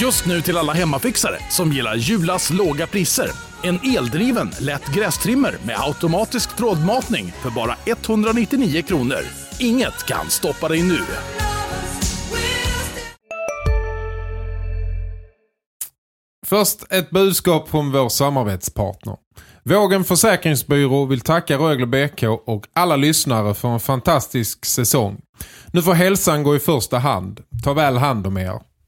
Just nu till alla hemmafixare som gillar Julas låga priser. En eldriven, lätt grästrimmer med automatisk trådmatning för bara 199 kronor. Inget kan stoppa dig nu. Först ett budskap från vår samarbetspartner. Vågen Försäkringsbyrå vill tacka Rögle BK och alla lyssnare för en fantastisk säsong. Nu får hälsan gå i första hand. Ta väl hand om er.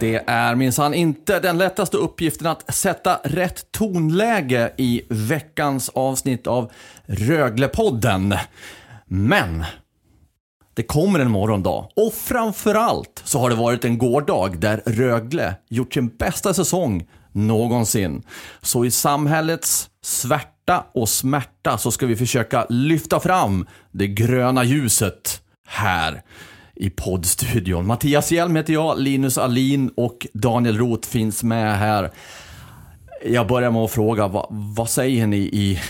Det är minsann inte den lättaste uppgiften att sätta rätt tonläge i veckans avsnitt av Röglepodden. Men det kommer en morgondag och framförallt så har det varit en gårdag där Rögle gjort sin bästa säsong någonsin. Så i samhällets svärta och smärta så ska vi försöka lyfta fram det gröna ljuset här i poddstudion. Mattias Hjelm heter jag, Linus Alin och Daniel Roth finns med här. Jag börjar med att fråga, vad, vad säger ni i,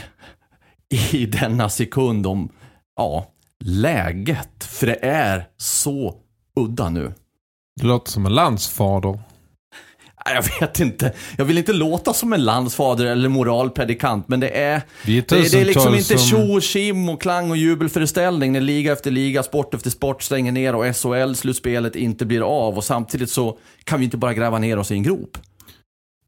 i denna sekund om ja, läget? För det är så udda nu. Det låter som en landsfader. Jag vet inte. Jag vill inte låta som en landsfader eller moralpredikant, men det är... Vi är Det, det är liksom inte tjo och tjim och klang och jubelföreställning när liga efter liga, sport efter sport stänger ner och SHL-slutspelet inte blir av. Och samtidigt så kan vi inte bara gräva ner oss i en grop.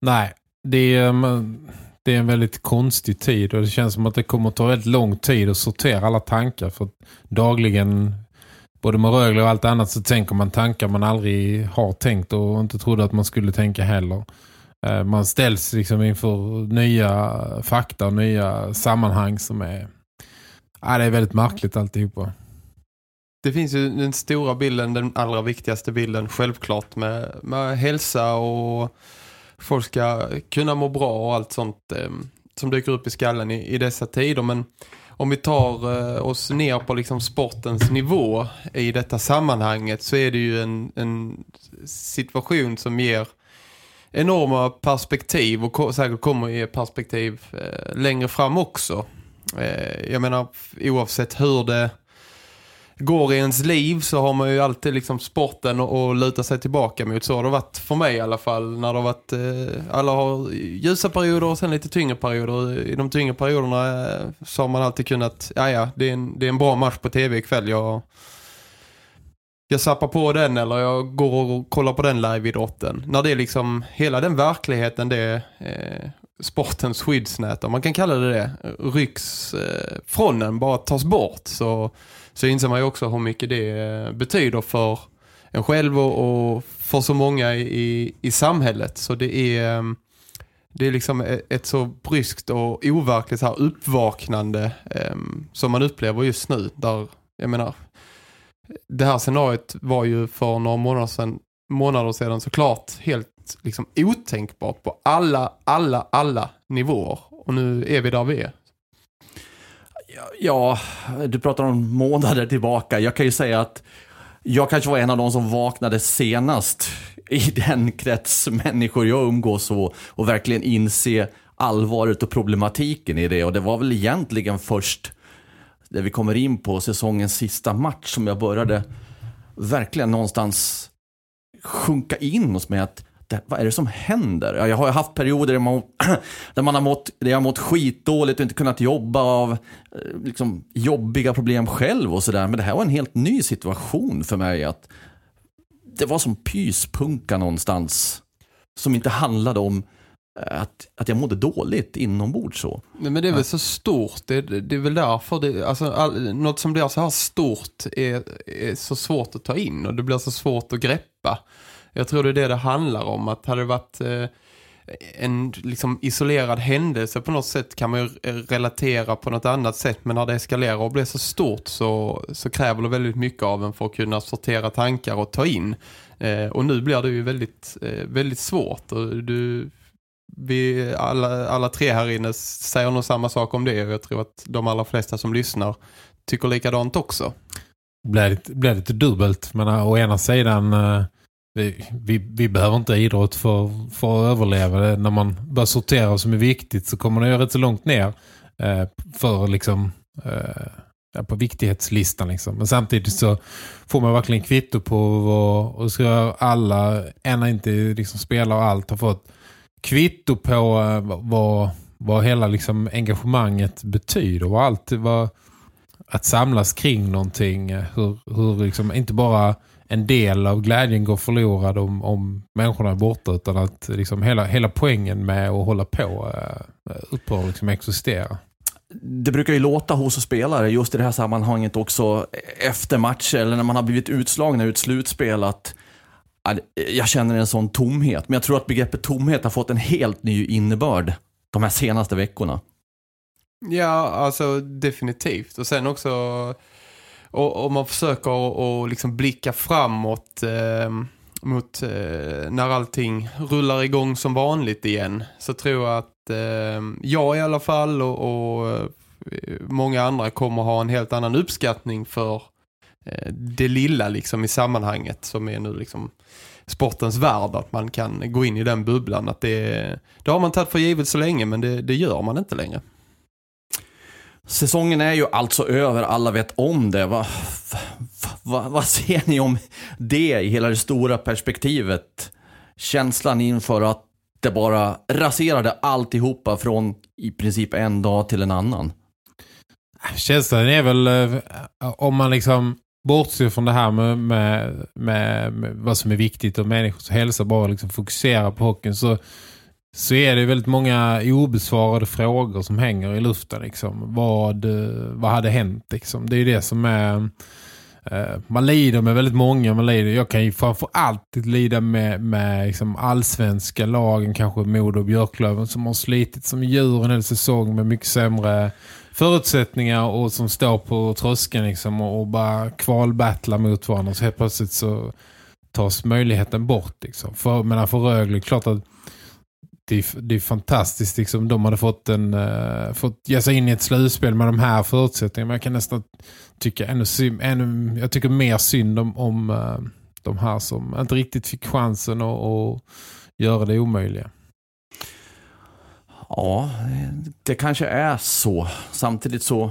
Nej, det är, men, det är en väldigt konstig tid och det känns som att det kommer att ta väldigt lång tid att sortera alla tankar. För dagligen, både med Rögle och allt annat, så tänker man tankar man aldrig har tänkt och inte trodde att man skulle tänka heller. Eh, man ställs liksom inför nya fakta och nya sammanhang som är... Ja, det är väldigt märkligt alltihopa. Det finns ju den stora bilden, den allra viktigaste bilden självklart med, med hälsa och folk ska kunna må bra och allt sånt eh, som dyker upp i skallen i, i dessa tider. Men om vi tar eh, oss ner på liksom sportens nivå i detta sammanhanget så är det ju en, en situation som ger enorma perspektiv och säkert kommer ge perspektiv eh, längre fram också. Eh, jag menar oavsett hur det går i ens liv så har man ju alltid liksom sporten att luta sig tillbaka mot. Så har det varit för mig i alla fall. När det har varit, eh, alla har ljusa perioder och sen lite tyngre perioder. I de tyngre perioderna eh, så har man alltid kunnat, ja ja, det är en, det är en bra match på tv ikväll. Jag, jag zappar på den eller jag går och kollar på den live-idrotten. När det är liksom hela den verkligheten det är eh, sportens skyddsnät, om man kan kalla det det, rycks eh, från en, bara tas bort så, så inser man ju också hur mycket det eh, betyder för en själv och, och för så många i, i samhället. Så det är, eh, det är liksom e-, ett, så bryskt och overkligt här uppvaknande eh, som man upplever just nu. Där, jag menar, det här scenariot var ju för några månader sedan, månader sedan såklart helt liksom otänkbart på alla, alla, alla nivåer. Och nu är vi där vi är. Ja, du pratar om månader tillbaka. Jag kan ju säga att jag kanske var en av de som vaknade senast i den krets människor jag umgås och, och verkligen inse allvaret och problematiken i det. Och det var väl egentligen först när vi kommer in på säsongens sista match som jag började verkligen någonstans sjunka in hos mig att det, vad är det som händer? Ja, Jag har haft perioder där man, där man har mått, där jag har mått skitdåligt och inte kunnat jobba av eh, liksom, jobbiga problem själv och sådär. Men det här var en helt ny situation för mig. att Det var som pyspunka någonstans som inte handlade om eh, att, att jag mådde dåligt inombords så. Men det är väl så stort. Det, det, det är väl därför det, alltså, all, något som blir så här stort är, är så svårt att ta in och det blir så svårt att greppa. Jag tror det är det det handlar om. Att hade det varit eh, en liksom isolerad händelse på något sätt kan man ju eh, relatera på något annat sätt men när det eskalerar och blir så stort så, så kräver det väldigt mycket av en för att kunna sortera tankar och ta in. Eh, och nu blir det ju väldigt, eh, väldigt svårt och du, vi alla, alla tre här inne säger nog samma sak om det jag tror att de allra flesta som lyssnar tycker likadant också. Det blir det blir lite dubbelt men å ena sidan eh, vi, vi, vi, behöver inte idrott för, för att överleva. När man börjar sortera som är viktigt så kommer det ju rätt så långt ner eh, för liksom eh, på viktighetslistan. Liksom. Men samtidigt så får man verkligen kvitto på vad och ska alla, ena inte liksom spelar och allt har fått kvitto på eh, vad, vad hela liksom engagemanget betyder. Vad allt, vad, att samlas kring någonting. Eh, hur, hur liksom, inte bara en del av glädjen går förlorad om, om människorna är borta utan att liksom hela, hela poängen med att hålla på uh, upphör liksom existera. Det brukar ju låta hos spelare just i det här sammanhanget också efter matcher eller när man har blivit utslagna ut slutspel att jag känner en sån tomhet. Men jag tror att begreppet tomhet har fått en helt ny innebörd de här senaste veckorna. Ja, alltså definitivt. Och sen också och, och man försöker att liksom blicka framåt eh, mot eh, när allting rullar igång som vanligt igen så tror jag att eh, jag i alla fall och, och eh, många andra kommer ha en helt annan uppskattning för eh, det lilla liksom i sammanhanget som är nu liksom sportens värld att man kan gå in i den bubblan att det, det har man tagit för givet så länge men det, det gör man inte längre. Säsongen är ju alltså över, alla vet om det. Vad va, va ser ni om det i hela det stora perspektivet? Känslan inför att det bara raserade alltihopa från i princip en dag till en annan. Känslan är väl eh, om man liksom bortser från det här med, med, med, med vad som är viktigt och människors hälsa bara liksom fokusera på hockeyn så så är det väldigt många obesvarade frågor som hänger i luften. Liksom. Vad, eh, vad hade hänt? Liksom? Det är det som är... Eh, man lider med väldigt många. Man lider, jag kan ju framförallt lida med, med liksom allsvenska lagen, kanske Modo och Björklöven som har slitit som djur en hel säsong med mycket sämre förutsättningar och som står på tröskeln liksom, och, och bara kvalbattlar mot varandra. Så helt plötsligt så tas möjligheten bort. Liksom. För, men för Rögle, klart att det är, det är fantastiskt. Liksom, de hade fått, en, uh, fått ge sig in i ett slutspel med de här förutsättningarna. Men jag kan nästan tycka ännu, ännu jag tycker mer synd om, om uh, de här som inte riktigt fick chansen att, att göra det omöjliga. Ja, det kanske är så. Samtidigt så,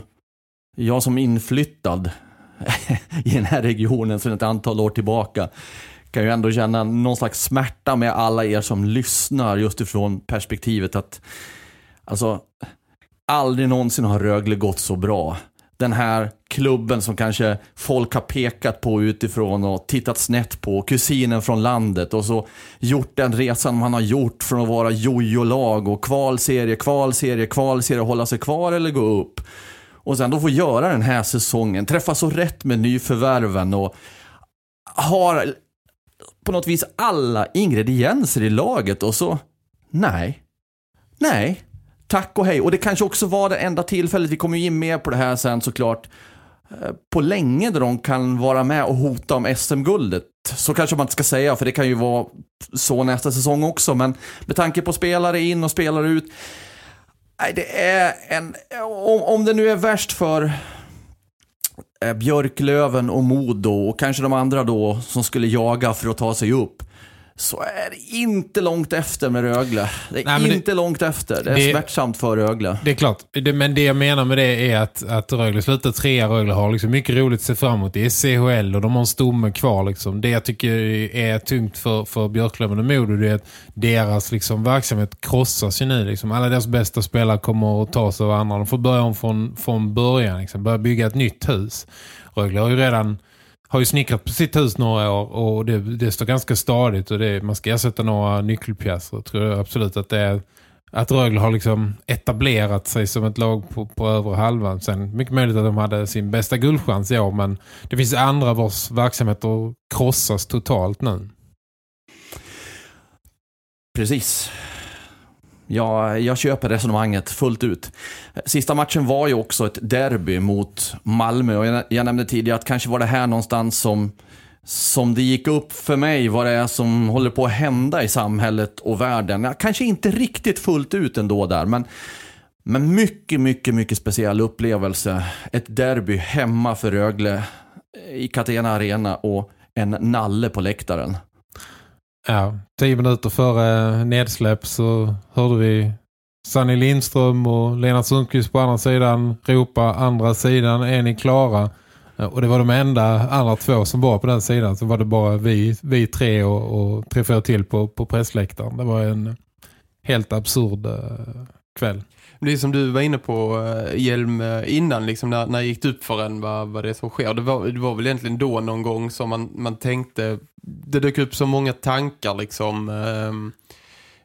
jag som inflyttad i den här regionen sedan ett antal år tillbaka kan ju ändå känna någon slags smärta med alla er som lyssnar just ifrån perspektivet att alltså aldrig någonsin har Rögle gått så bra. Den här klubben som kanske folk har pekat på utifrån och tittat snett på, kusinen från landet och så gjort den resan man har gjort från att vara jojo-lag och kvalserie, kvalserie, kvalserie, hålla sig kvar eller gå upp. Och sen då få göra den här säsongen, träffa så rätt med nyförvärven och har på något vis alla ingredienser i laget och så, nej. Nej. Tack och hej. Och det kanske också var det enda tillfället, vi kommer ju in mer på det här sen såklart, eh, på länge där de kan vara med och hota om SM-guldet. Så kanske man inte ska säga, för det kan ju vara så nästa säsong också, men med tanke på spelare in och spelare ut. Nej, det är en... Om, om det nu är värst för Eh, Björklöven och Modo och kanske de andra då som skulle jaga för att ta sig upp så är det inte långt efter med Rögle. Det är Nej, inte det, långt efter. Det är det, smärtsamt för Rögle. Det är klart. Det, men det jag menar med det är att, att Rögle slutar trea. Rögle har liksom mycket roligt att se fram emot. Det är CHL och de har en stomme kvar. Liksom. Det jag tycker är tungt för, för Björklöven och Modo det är att deras liksom, verksamhet krossas ju nu. Liksom. Alla deras bästa spelare kommer att ta sig av andra. De får börja om från, från början. Liksom. Börja bygga ett nytt hus. Rögle har ju redan har ju snickrat på sitt hus några år och det, det står ganska stadigt och det, man ska ersätta några nyckelpjäser. tror Jag absolut att det är att Rögle har liksom etablerat sig som ett lag på, på övre halvan. Sen mycket möjligt att de hade sin bästa guldchans i år men det finns andra vars verksamheter krossas totalt nu. Precis jag, jag köper resonemanget fullt ut. Sista matchen var ju också ett derby mot Malmö och jag, jag nämnde tidigare att kanske var det här någonstans som, som det gick upp för mig vad det är som håller på att hända i samhället och världen. Kanske inte riktigt fullt ut ändå där, men, men mycket, mycket, mycket speciell upplevelse. Ett derby hemma för Rögle i Catena Arena och en nalle på läktaren. Ja, tio minuter före nedsläpp så hörde vi Sanny Lindström och Lena Sundqvist på andra sidan ropa andra sidan, är ni klara? Eh, och det var de enda andra två som var på den sidan. Så var det bara vi, vi tre och, och tre, fyra till på, på pressläktaren. Det var en helt absurd eh, kväll. Det är som du var inne på, eh, Hjelm, eh, innan liksom, när, när det gick upp för en vad, vad det är som sker. Det var, det var väl egentligen då någon gång som man, man tänkte, det dök upp så många tankar liksom... Ehm,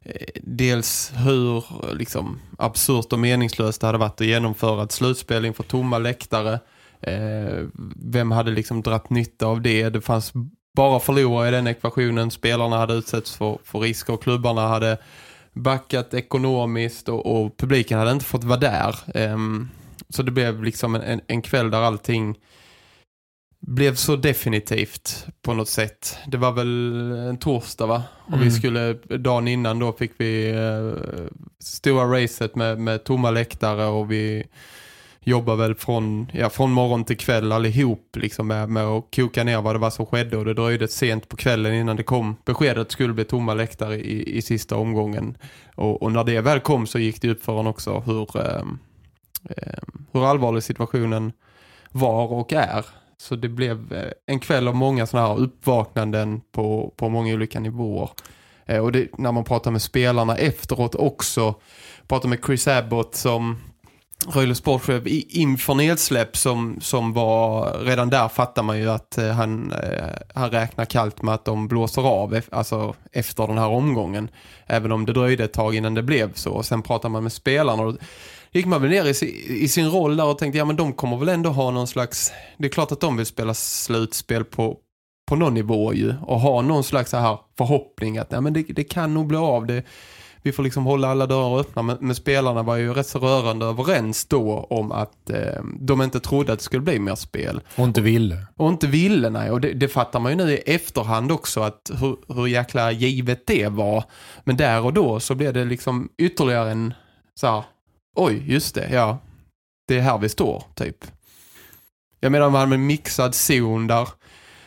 eh, dels hur liksom, absurt och meningslöst det hade varit att genomföra ett slutspel inför tomma läktare. Eh, vem hade liksom dratt nytta av det? Det fanns bara förlorare i den ekvationen. Spelarna hade utsatts för, för risker och klubbarna hade backat ekonomiskt och, och publiken hade inte fått vara där. Eh, så det blev liksom en, en kväll där allting blev så definitivt på något sätt. Det var väl en torsdag va? Och mm. vi skulle, dagen innan då fick vi eh, stora racet med, med tomma läktare och vi jobbar väl från, ja, från morgon till kväll allihop liksom med, med att koka ner vad det var som skedde. Och det dröjde sent på kvällen innan det kom. Beskedet att det skulle bli tomma läktare i, i sista omgången. Och, och, när det väl kom så gick det upp för honom också hur, eh, eh, hur allvarlig situationen var och är. Så det blev eh, en kväll av många sådana här uppvaknanden på, på många olika nivåer. Eh, och det, när man pratar med spelarna efteråt också, pratar med Chris Abbott som Rögle sportchef inför nedsläpp som, som var, redan där fattar man ju att eh, han, eh, han räknar kallt med att de blåser av alltså efter den här omgången. Även om det dröjde ett tag innan det blev så. Och sen pratar man med spelarna och gick man väl ner i, i, sin roll där och tänkte ja men de kommer väl ändå ha någon slags, det är klart att de vill spela slutspel på, på någon nivå ju och ha någon slags så här förhoppning att ja, men det, det kan nog bli av det. Vi får liksom hålla alla dörrar öppna men, men spelarna var ju rätt så rörande överens då om att eh, de inte trodde att det skulle bli mer spel. Och inte ville. Och, och inte ville, nej. Och det, det, fattar man ju nu i efterhand också att hur, hur jäkla givet det var. Men där och då så blev det liksom ytterligare en så här, oj, just det, ja. Det är här vi står, typ. Jag menar, man en mixad zon där.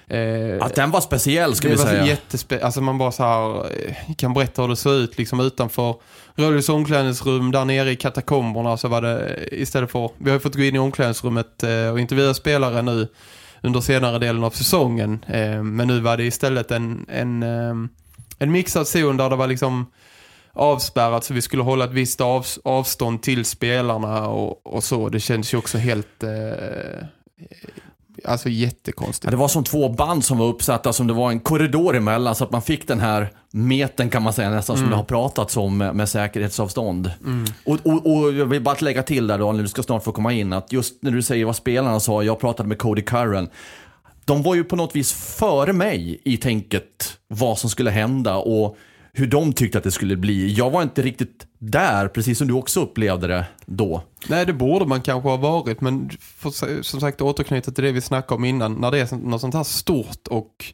Eh, att den var speciell, skulle vi säga. Var jättespe alltså man bara så här, eh, kan berätta hur det såg ut liksom utanför Rödlös omklädningsrum där nere i katakomberna så var det eh, istället för, vi har fått gå in i omklädningsrummet eh, och intervjua spelare nu under senare delen av säsongen. Eh, men nu var det istället en, en, eh, en mixad zon där det var liksom avspärrat så vi skulle hålla ett visst av, avstånd till spelarna och, och så. Det känns ju också helt... Eh, alltså jättekonstigt. Ja, det var som två band som var uppsatta som det var en korridor emellan så att man fick den här meten kan man säga nästan mm. som det har pratats om med, med säkerhetsavstånd. Mm. Och, och, och, jag vill bara lägga till där då, du ska snart få komma in, att just när du säger vad spelarna sa, jag pratade med Cody Curran. De var ju på något vis före mig i tänket vad som skulle hända och hur de tyckte att det skulle bli. Jag var inte riktigt där, precis som du också upplevde det då. Nej, det borde man kanske ha varit, men för, som sagt återknyta till det vi snackade om innan. När det är något sånt här stort och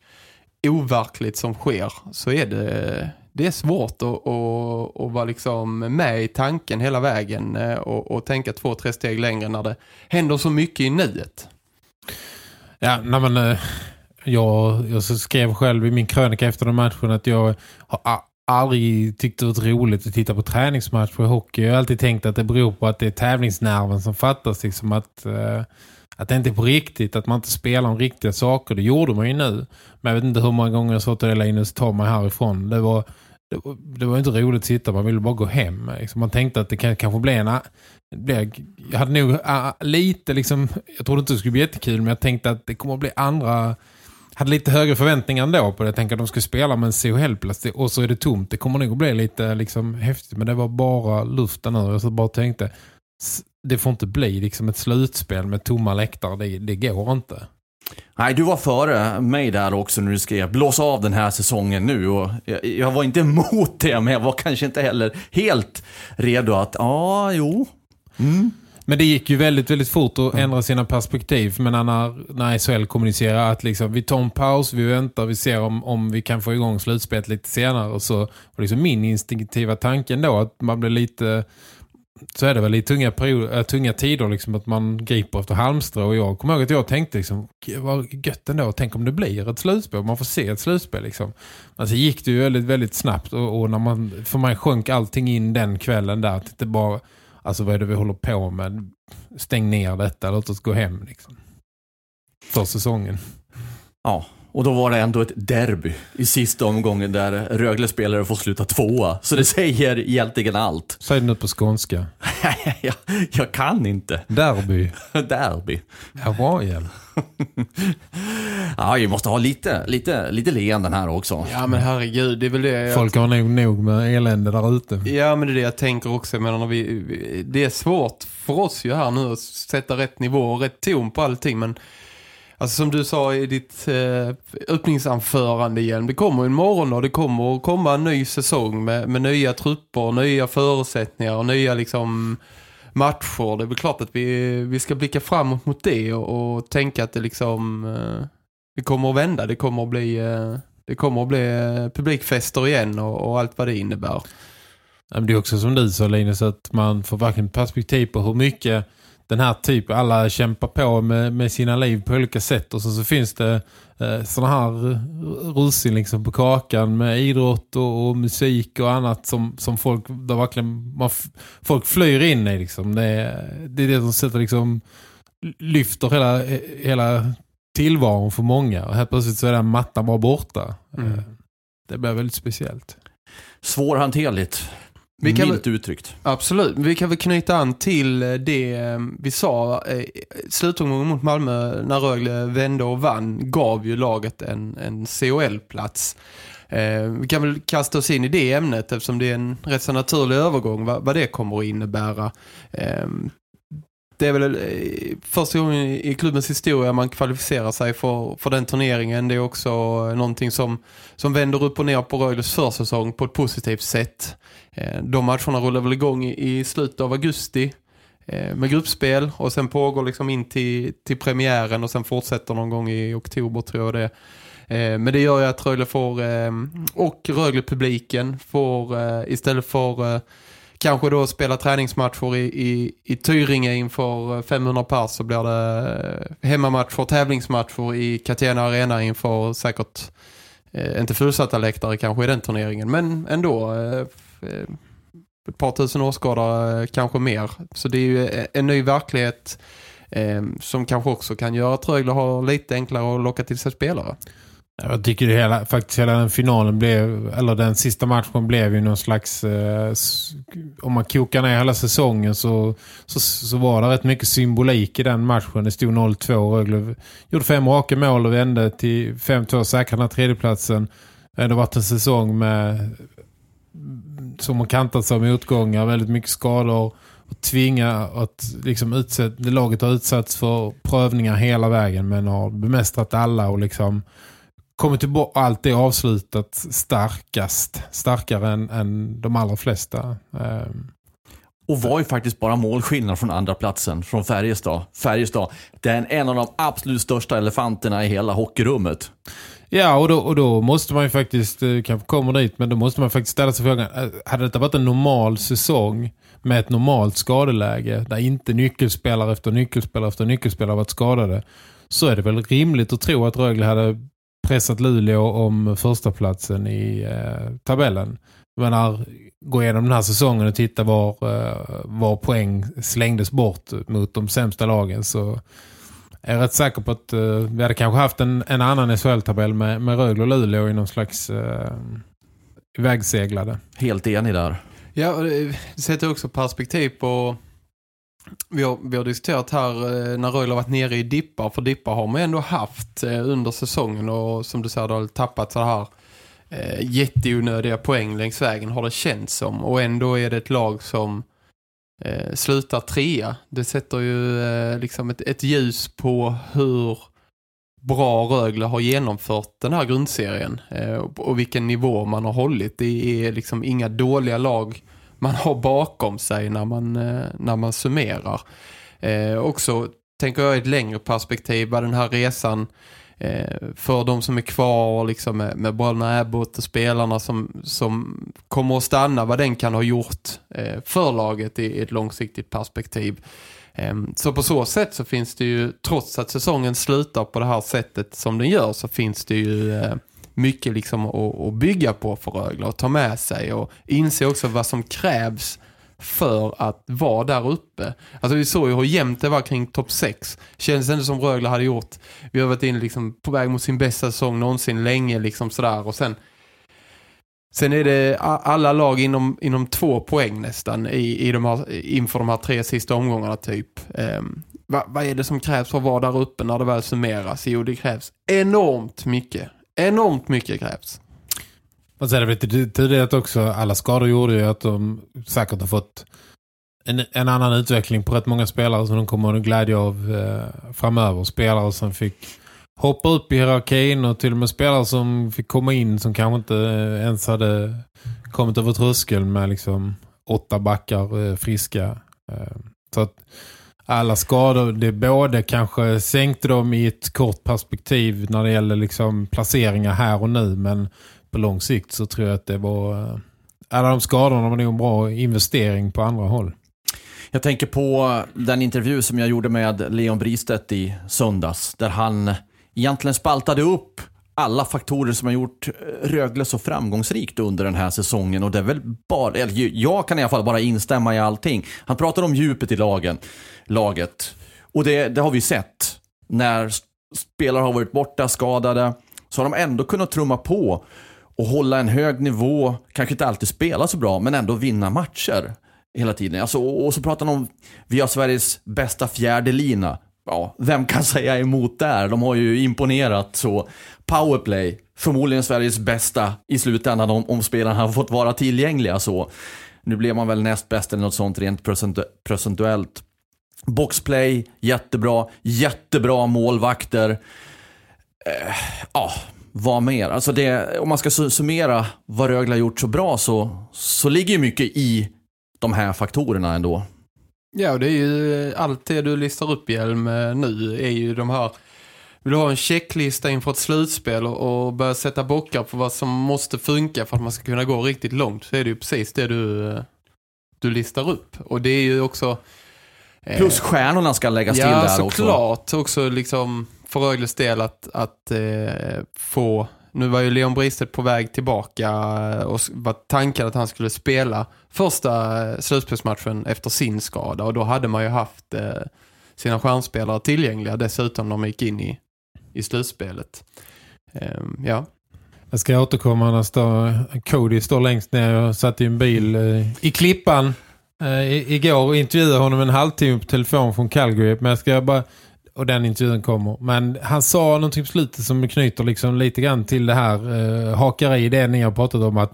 overkligt som sker så är det, det är svårt att, att, att vara liksom med i tanken hela vägen eh, och, och tänka två, tre steg längre när det händer så mycket i nuet. Ja, nej men eh, jag, jag skrev själv i min krönika efter den matchen att jag har aldrig tyckt det varit roligt att titta på träningsmatch på hockey. Jag har alltid tänkt att det beror på att det är tävlingsnerven som fattas. Liksom att, eh, att det inte är på riktigt, att man inte spelar om riktiga saker. Det gjorde man ju nu. Men jag vet inte hur många gånger jag sa till Linus ta mig härifrån. Det var, det var, det var inte roligt att sitta, man ville bara gå hem. Liksom. Man tänkte att det kan, kanske blev en... Jag hade nog uh, lite liksom, jag trodde inte det skulle bli jättekul men jag tänkte att det kommer att bli andra hade lite högre förväntningar ändå på det. Jag tänkte att de skulle spela med en CHL-plats och så är det tomt. Det kommer nog att bli lite liksom, häftigt. Men det var bara luften nu. Jag så bara tänkte, det får inte bli liksom ett slutspel med tomma läktare. Det, det går inte. Nej, du var före mig där också när du skrev blåsa av den här säsongen nu. Och jag, jag var inte emot det, men jag var kanske inte heller helt redo att, ja, jo. Mm. Men det gick ju väldigt, väldigt fort att ändra sina perspektiv. Men när, när SHL kommunicerar att liksom, vi tar en paus, vi väntar, vi ser om, om vi kan få igång slutspelet lite senare. Och så var liksom min instinktiva tanken då att man blir lite så är det väl i tunga, period, äh, tunga tider liksom, att man griper efter halmstrå. Och jag kommer ihåg att jag tänkte liksom, vad gött ändå, tänk om det blir ett slutspel. Man får se ett slutspel liksom. Alltså gick det ju väldigt, väldigt snabbt. Och, och när man, för mig sjönk allting in den kvällen där. Att det bara, alltså vad är det vi håller på med? Stäng ner detta, låt oss gå hem liksom. För säsongen. Ja, och då var det ändå ett derby i sista omgången där Rögle spelare får sluta tvåa. Så det säger egentligen allt. Säg det nu på skånska. jag, jag kan inte. Derby. derby. Ja, igen. ja, vi måste ha lite, lite, lite leenden här också. Ja, men herregud, det är väl det. Jag... Folk har nog nog med elände där ute. Ja, men det är det jag tänker också. Jag menar, när vi, det är svårt för oss ju här nu att sätta rätt nivå och rätt ton på allting, men Alltså som du sa i ditt eh, öppningsanförande igen, det kommer en morgon och det kommer att komma en ny säsong med, med nya trupper, nya förutsättningar och nya liksom matcher. Det är väl klart att vi, vi ska blicka framåt mot det och, och tänka att det liksom eh, det kommer att vända, det kommer att bli, eh, det kommer att bli eh, publikfester igen och, och allt vad det innebär. Det är också som du sa Linus att man får verkligen perspektiv på hur mycket den här typen, alla kämpar på med, med sina liv på olika sätt och så, så finns det eh, sådana här russin liksom på kakan med idrott och, och, musik och annat som, som folk där verkligen man, folk flyr in i liksom. Det, är, det är det som sätter liksom lyfter hela, hela tillvaron för många och helt plötsligt så är den mattan bara borta. Mm. Eh, det blir väldigt speciellt. Svårhanterligt. Vi kan Milt uttryckt. Absolut. Vi kan väl knyta an till det eh, vi sa. Eh, slutomgången mot Malmö när Rögle vände och vann gav ju laget en, en COL-plats. Eh, vi kan väl kasta oss in i det ämnet eftersom det är en rätt så naturlig övergång vad, vad det kommer att innebära. Eh, det är väl eh, första gången i klubbens historia man kvalificerar sig för, för den turneringen. Det är också eh, någonting som, som vänder upp och ner på Rögles försäsong på ett positivt sätt. Eh, de matcherna rullar väl igång i slutet av augusti med gruppspel och sen pågår liksom in till, till premiären och sen fortsätter någon gång i oktober tror jag det Men det gör ju att Rögle får och Rögle-publiken får istället för kanske då spela träningsmatcher i, i, i Tyringe inför eh, 500 pers så blir det eh, hemmamatcher, tävlingsmatcher i Catena Arena inför säkert eh, inte fullsatta läktare kanske i den turneringen men ändå eh, eh ett par tusen åskådare eh, kanske mer. Så det är ju en ny verklighet eh, som kanske också kan göra att Rögle har lite enklare att locka till sig spelare. Jag tycker det hela, faktiskt hela den finalen blev, eller den sista matchen blev ju någon slags, eh, om man kokar ner hela säsongen så, så, så var det rätt mycket symbolik i den matchen. Det stod 0-2 Rögle gjorde fem raka mål och vände till 5-2 säkrarna tredjeplatsen. Det har varit en säsong med som har kantats av motgångar, väldigt mycket skador och tvinga att liksom utsätt, laget har utsatts för prövningar hela vägen men har bemästrat alla och liksom kommit tillbaka, allt är avslutat starkast, starkare än, än de allra flesta. Um, och var ju faktiskt bara målskillnad från andra platsen från Färjestad. Färjestad, den är en av de absolut största elefanterna i hela hockeyrummet. Ja, och då, och då måste man ju faktiskt, eh, kanske kommer dit, men då måste man faktiskt ställa sig frågan, eh, hade detta varit en normal säsong med ett normalt skadeläge, där inte nyckelspelare efter nyckelspelare efter nyckelspelare varit skadade, så är det väl rimligt att tro att Rögle hade pressat Luleå om första platsen i eh, tabellen. Men när gå igenom den här säsongen och titta var, eh, var poäng slängdes bort mot de sämsta lagen så är jag rätt säker på att eh, vi hade kanske haft en, en annan SHL-tabell med, med Rögle och Luleå i någon slags eh, vägseglade. Helt enig där. Ja, det sätter också perspektiv på vi har, vi har diskuterat här eh, när Rögle har varit nere i dippar. För dippar har man ändå haft eh, under säsongen. Och som du säger, har tappat så här eh, jätteonödiga poäng längs vägen har det känts som. Och ändå är det ett lag som eh, slutar trea. Det sätter ju eh, liksom ett, ett ljus på hur bra Rögle har genomfört den här grundserien eh, och vilken nivå man har hållit. Det är liksom inga dåliga lag man har bakom sig när man, eh, när man summerar. Eh, också tänker jag i ett längre perspektiv vad den här resan eh, för de som är kvar liksom med, med bröderna Abbott och spelarna som, som kommer att stanna vad den kan ha gjort eh, för laget i, i ett långsiktigt perspektiv. Ehm, så på så sätt så finns det ju, trots att säsongen slutar på det här sättet som den gör så finns det ju eh, mycket liksom att, bygga på för Rögle och ta med sig och inse också vad som krävs för att vara där uppe. Alltså vi såg ju hur jämnt det var kring topp 6. Känns ändå som Rögle hade gjort. Vi har varit in liksom på väg mot sin bästa säsong någonsin länge liksom sådär och sen Sen är det alla lag inom, inom två poäng nästan i, i de här, inför de här tre sista omgångarna typ. Ehm, um, vad, vad är det som krävs för att vara där uppe när det väl summeras? Jo, det krävs enormt mycket. Enormt mycket krävs. Och så är det tidigare också, alla skador gjorde ju att de säkert har fått en, en annan utveckling på rätt många spelare som de kommer att glädja av eh, framöver. Spelare som fick hoppa upp i hierarkin och till och med spelare som fick komma in som kanske inte eh, ens hade kommit över tröskeln med liksom åtta backar eh, friska. Eh, så att alla skador, det både kanske sänkte dem i ett kort perspektiv när det gäller liksom placeringar här och nu men på lång sikt så tror jag att det var eh, alla de skadorna var nog en bra investering på andra håll. Jag tänker på den intervju som jag gjorde med Leon Bristedt i söndags där han egentligen spaltade upp alla faktorer som har gjort eh, Rögle så framgångsrikt under den här säsongen. Och det är väl bara, jag kan i alla fall bara instämma i allting. Han pratar om djupet i lagen, laget. Och det, det har vi sett. När spelare har varit borta, skadade, så har de ändå kunnat trumma på och hålla en hög nivå. Kanske inte alltid spela så bra, men ändå vinna matcher hela tiden. Alltså, och så pratar han om, vi har Sveriges bästa fjärde lina ja, vem kan säga emot där? De har ju imponerat så. Powerplay, förmodligen Sveriges bästa i slutändan om, om spelarna har fått vara tillgängliga så. Nu blev man väl näst bäst eller något sånt rent procentu procentuellt. Boxplay, jättebra. Jättebra målvakter. Eh, ja, vad mer? Alltså det, om man ska summera vad Rögle har gjort så bra så, så ligger ju mycket i de här faktorerna ändå. Ja, det är ju allt det du listar upp Hjelm nu är ju de här vill du ha en checklista inför ett slutspel och, börja sätta bockar på vad som måste funka för att man ska kunna gå riktigt långt så är det ju precis det du, du listar upp. Och det är ju också... Eh, Plus stjärnorna ska läggas ja, till där också. Ja, såklart. Också liksom för Rögles del att, att eh, få nu var ju Leon Bristet på väg tillbaka och var tanken att han skulle spela första eh, slutspelsmatchen efter sin skada. Och då hade man ju haft eh, sina stjärnspelare tillgängliga dessutom när de gick in i, i slutspelet. Ehm, ja. Jag ska återkomma när står, Cody står längst ner och satt i en bil eh, i Klippan igår och intervjuade honom en halvtimme på telefon från Calgary. Men jag ska bara och den intervjun kommer. Men han sa någonting på slutet som knyter liksom lite grann till det här eh, hakar i det ni har pratat om att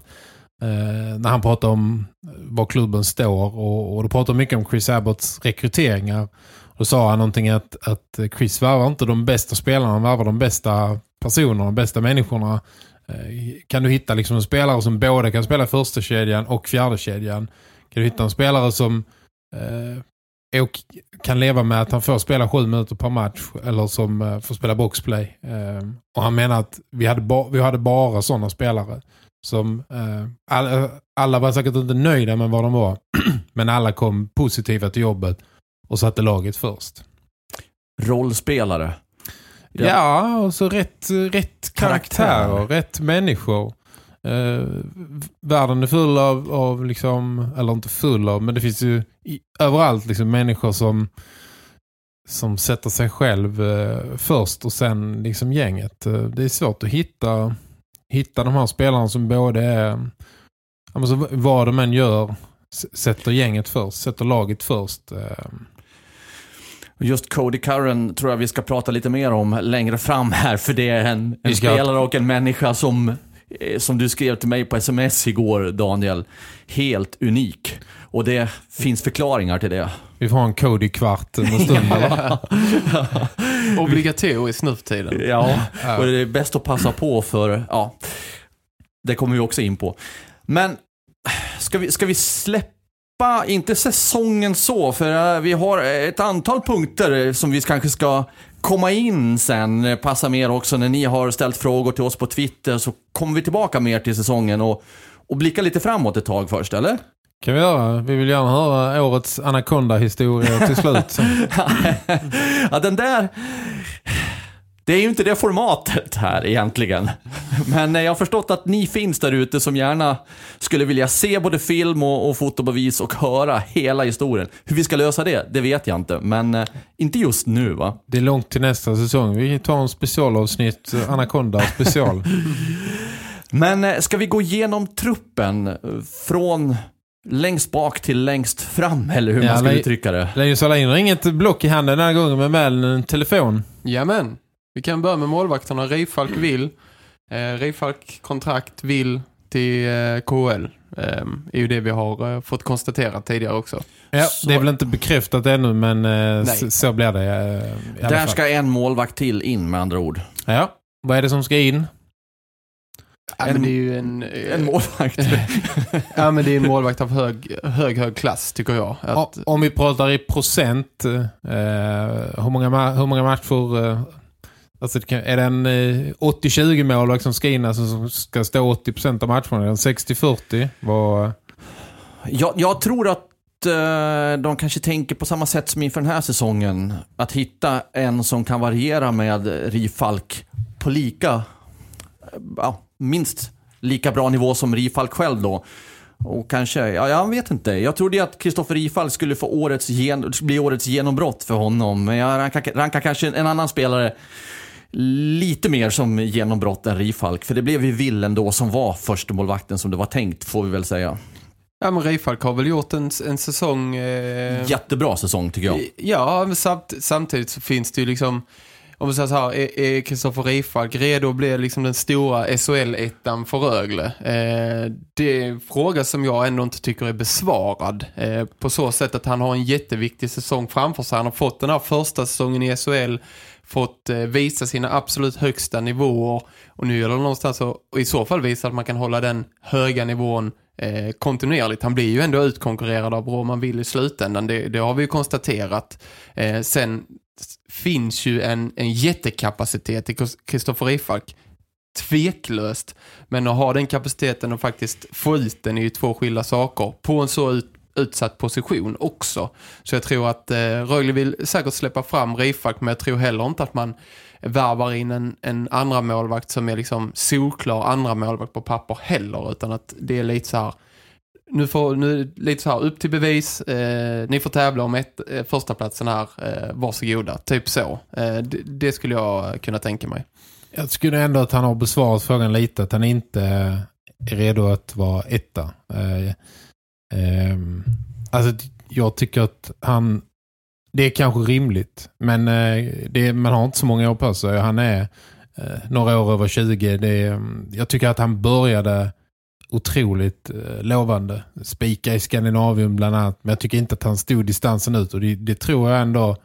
eh, när han pratar om var klubben står och, och då pratar mycket om Chris Abbotts rekryteringar. Då sa han någonting att, att Chris värvar inte de bästa spelarna, han värvar de bästa personerna, de bästa människorna. Eh, kan du hitta liksom en spelare som både kan spela första kedjan och fjärde kedjan? Kan du hitta en spelare som eh, och kan leva med att han får spela sju minuter per match eller som uh, får spela boxplay. Uh, och han menar att vi hade, vi hade bara sådana spelare som uh, alla, alla var säkert inte nöjda med vad de var men alla kom positiva till jobbet och satte laget först. Rollspelare. Ja, och så rätt, rätt karaktärer, rätt människor. Eh, världen är full av, av liksom, eller inte full av, men det finns ju i, överallt liksom människor som som sätter sig själv eh, först och sen liksom gänget. Eh, det är svårt att hitta hitta de här spelarna som både är alltså, vad de än gör sätter gänget först, sätter laget först. Eh. Just Cody Curran tror jag vi ska prata lite mer om längre fram här för det är en, en spelare och en människa som som du skrev till mig på sms igår Daniel, helt unik. Och det finns förklaringar till det. Vi får ha en Cody-kvart under stund, eller? Obligatoriskt nu för tiden. Ja, och det är bäst att passa på för, ja, det kommer vi också in på. Men ska vi, ska vi släppa, inte säsongen så, för eh, vi har ett antal punkter som vi kanske ska komma in sen, passa mer också när ni har ställt frågor till oss på Twitter så kommer vi tillbaka mer till säsongen och, och blicka lite framåt ett tag först, eller? kan vi göra. Vi vill gärna höra årets Anaconda-historia till slut. ja, den där... Det är ju inte det formatet här egentligen. Men jag har förstått att ni finns där ute som gärna skulle vilja se både film och, och fotobevis och höra hela historien. Hur vi ska lösa det, det vet jag inte. Men eh, inte just nu va? Det är långt till nästa säsong. Vi tar en specialavsnitt, Anaconda special. Men eh, ska vi gå igenom truppen eh, från längst bak till längst fram, eller hur Ja, man ska uttrycka det? Linus Alain har inget block i handen den här gången men väl en telefon. Jamen, vi kan börja med målvakterna. Rifalk vill. Eh, Rifalk kontrakt vill till eh, KHL. Eh, är ju det vi har eh, fått konstatera tidigare också. Ja, Så- det är väl inte bekräftat ännu men eh, så blir det eh, Där ska en målvakt till in med andra ord. Ja, vad är det som ska in? Ja, En- men det är ju en, eh, En målvakt. ja, men det är en målvakt av hög, hög, hög klass tycker jag. Att, Om vi pratar i procent, eh, hur, många, hur många matcher... Alltså är det en eh, 80-20 målvakt som ska in, alltså som ska stå 80% av matcherna? Är det en 60-40? Var... Jag, jag tror att eh, de kanske tänker på samma sätt som inför den här säsongen. Att hitta en som kan variera med Rifalk på lika, eh, ja, minst lika bra nivå som Rifalk själv då. Och kanske, ja, jag vet inte. Jag trodde att Kristoffer Rifalk skulle få årets gen, bli årets genombrott för honom. Men jag rankar, rankar kanske en annan spelare lite mer som genombrott än Rifalk. För det blev ju Willen då som var första målvakten som det var tänkt, får vi väl säga. ja, men Rifalk har väl gjort en, en säsong... Eh, Jättebra säsong tycker jag. Ja, men samt, samtidigt så finns det ju liksom om vi säger så här, är- Kristoffer Rifalk redo att bli liksom den stora SHL-ettan för Rögle? Eh, det är en fråga som jag ändå inte tycker är besvarad. Eh, på så sätt att han har en jätteviktig säsong framför sig. Han har fått den här första säsongen i SHL, fått eh, visa sina absolut högsta nivåer och nu gäller det någonstans att och i så fall visa att man kan hålla den höga nivån eh, kontinuerligt. Han blir ju ändå utkonkurrerad av Roman Will i slutändan. Det, det har vi ju konstaterat. Eh, sen finns ju en, en jättekapacitet i Kristoffer Rifalk. Tveklöst. Men att ha den kapaciteten och faktiskt få ut den är ju två skilda saker. På en så ut, utsatt position också. Så jag tror att eh, Rögle vill säkert släppa fram Rifalk men jag tror heller inte att man värvar in en, en andra målvakt som är liksom solklar andra målvakt på papper heller utan att det är lite så här nu får nu lite så här upp till bevis eh, ni får tävla om ett, eh, första platsen här eh, varsågoda, typ så eh, det, det skulle jag kunna tänka mig Jag skulle ändå att han har besvarat frågan lite. Att han inte är redo att vara etta. Eh, Eh, alltså jag tycker att han... Det är kanske rimligt. Men eh, det, man har inte så många år på sig. Han är eh, några år över 20. Det mm, jag tycker att han började otroligt eh, lovande. Spika i Skandinavien bland annat. Men jag tycker inte att han stod distansen ut. Och det, det tror jag ändå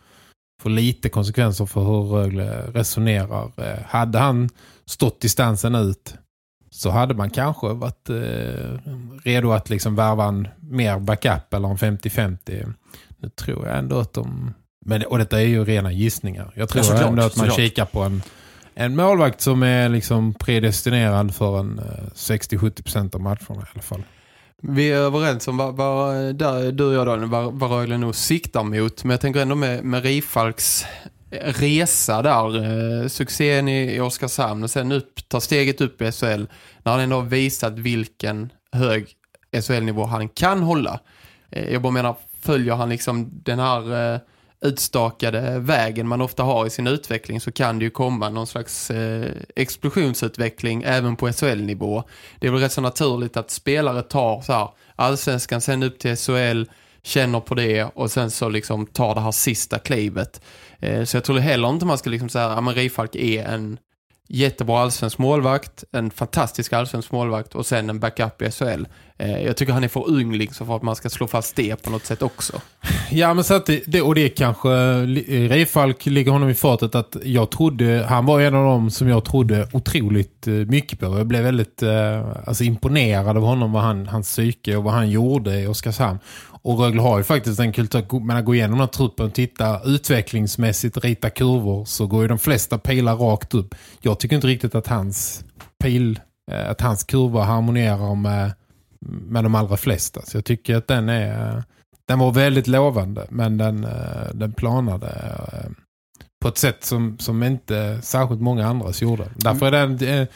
får lite konsekvenser för hur Rögle resonerar. Eh, Hade han stått distansen ut så hade man kanske varit eh, redo att liksom värva en mer backup eller en 50-50. Nu tror jag ändå att de... Men, och detta är ju rena gissningar. Jag tror Ja, ändå att man såklart. kikar på en, en målvakt som är liksom predestinerad för en eh, 60-70% av matcherna i alla fall. Vi är överens om vad, vad där, du och jag då, vad, vad Rögle nog siktar mot. Men jag tänker ändå med, med Rifalks resa där, eh, succén i, Oskarshamn och sen upp, ta steget upp i SHL. När han ändå har visat vilken hög SHL-nivå han kan hålla. Eh, jag bara menar, följer han liksom den här eh, utstakade vägen man ofta har i sin utveckling så kan det ju komma någon slags eh, explosionsutveckling även på SHL-nivå. Det är väl rätt så naturligt att spelare tar så här, allsvenskan sen upp till SHL, känner på det och sen så liksom tar det här sista klivet. Eh, så jag tror heller inte man ska liksom säga att ja, Rifalk är en jättebra allsvensk målvakt, en fantastisk allsvensk målvakt och sen en backup i SHL. Eh, jag tycker han är för ung liksom för att man ska slå fast det på något sätt också. Ja, men så att det, det, och det kanske Reifalk ligger honom i fatet att jag trodde, han var en av dem som jag trodde otroligt eh, mycket på. Jag blev väldigt eh, alltså imponerad av honom, vad han, hans psyke och vad han gjorde i Oskarshamn. Och Rögle har ju faktiskt en kultur, men att gå igenom den här truppen och titta utvecklingsmässigt, rita kurvor så går ju de flesta pilar rakt upp. Jag tycker inte riktigt att hans pil, eh, att hans kurva harmonierar med, med de allra flesta. Så jag tycker att den är den var väldigt lovande men den, eh, den planade eh, på ett sätt som, som inte särskilt många andras gjorde. Därför är det en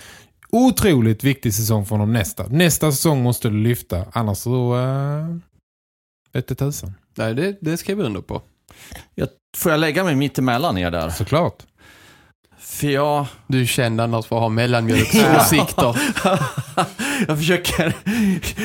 otroligt viktig säsong för dem nästa. Nästa säsong måste du lyfta, annars så det tusen. Nej, det, det skriver jag under på. Jag, får jag lägga mig mitt emellan er där? Såklart. För jag... Du känner annars för att ha mellanmjölksåsikter. jag försöker...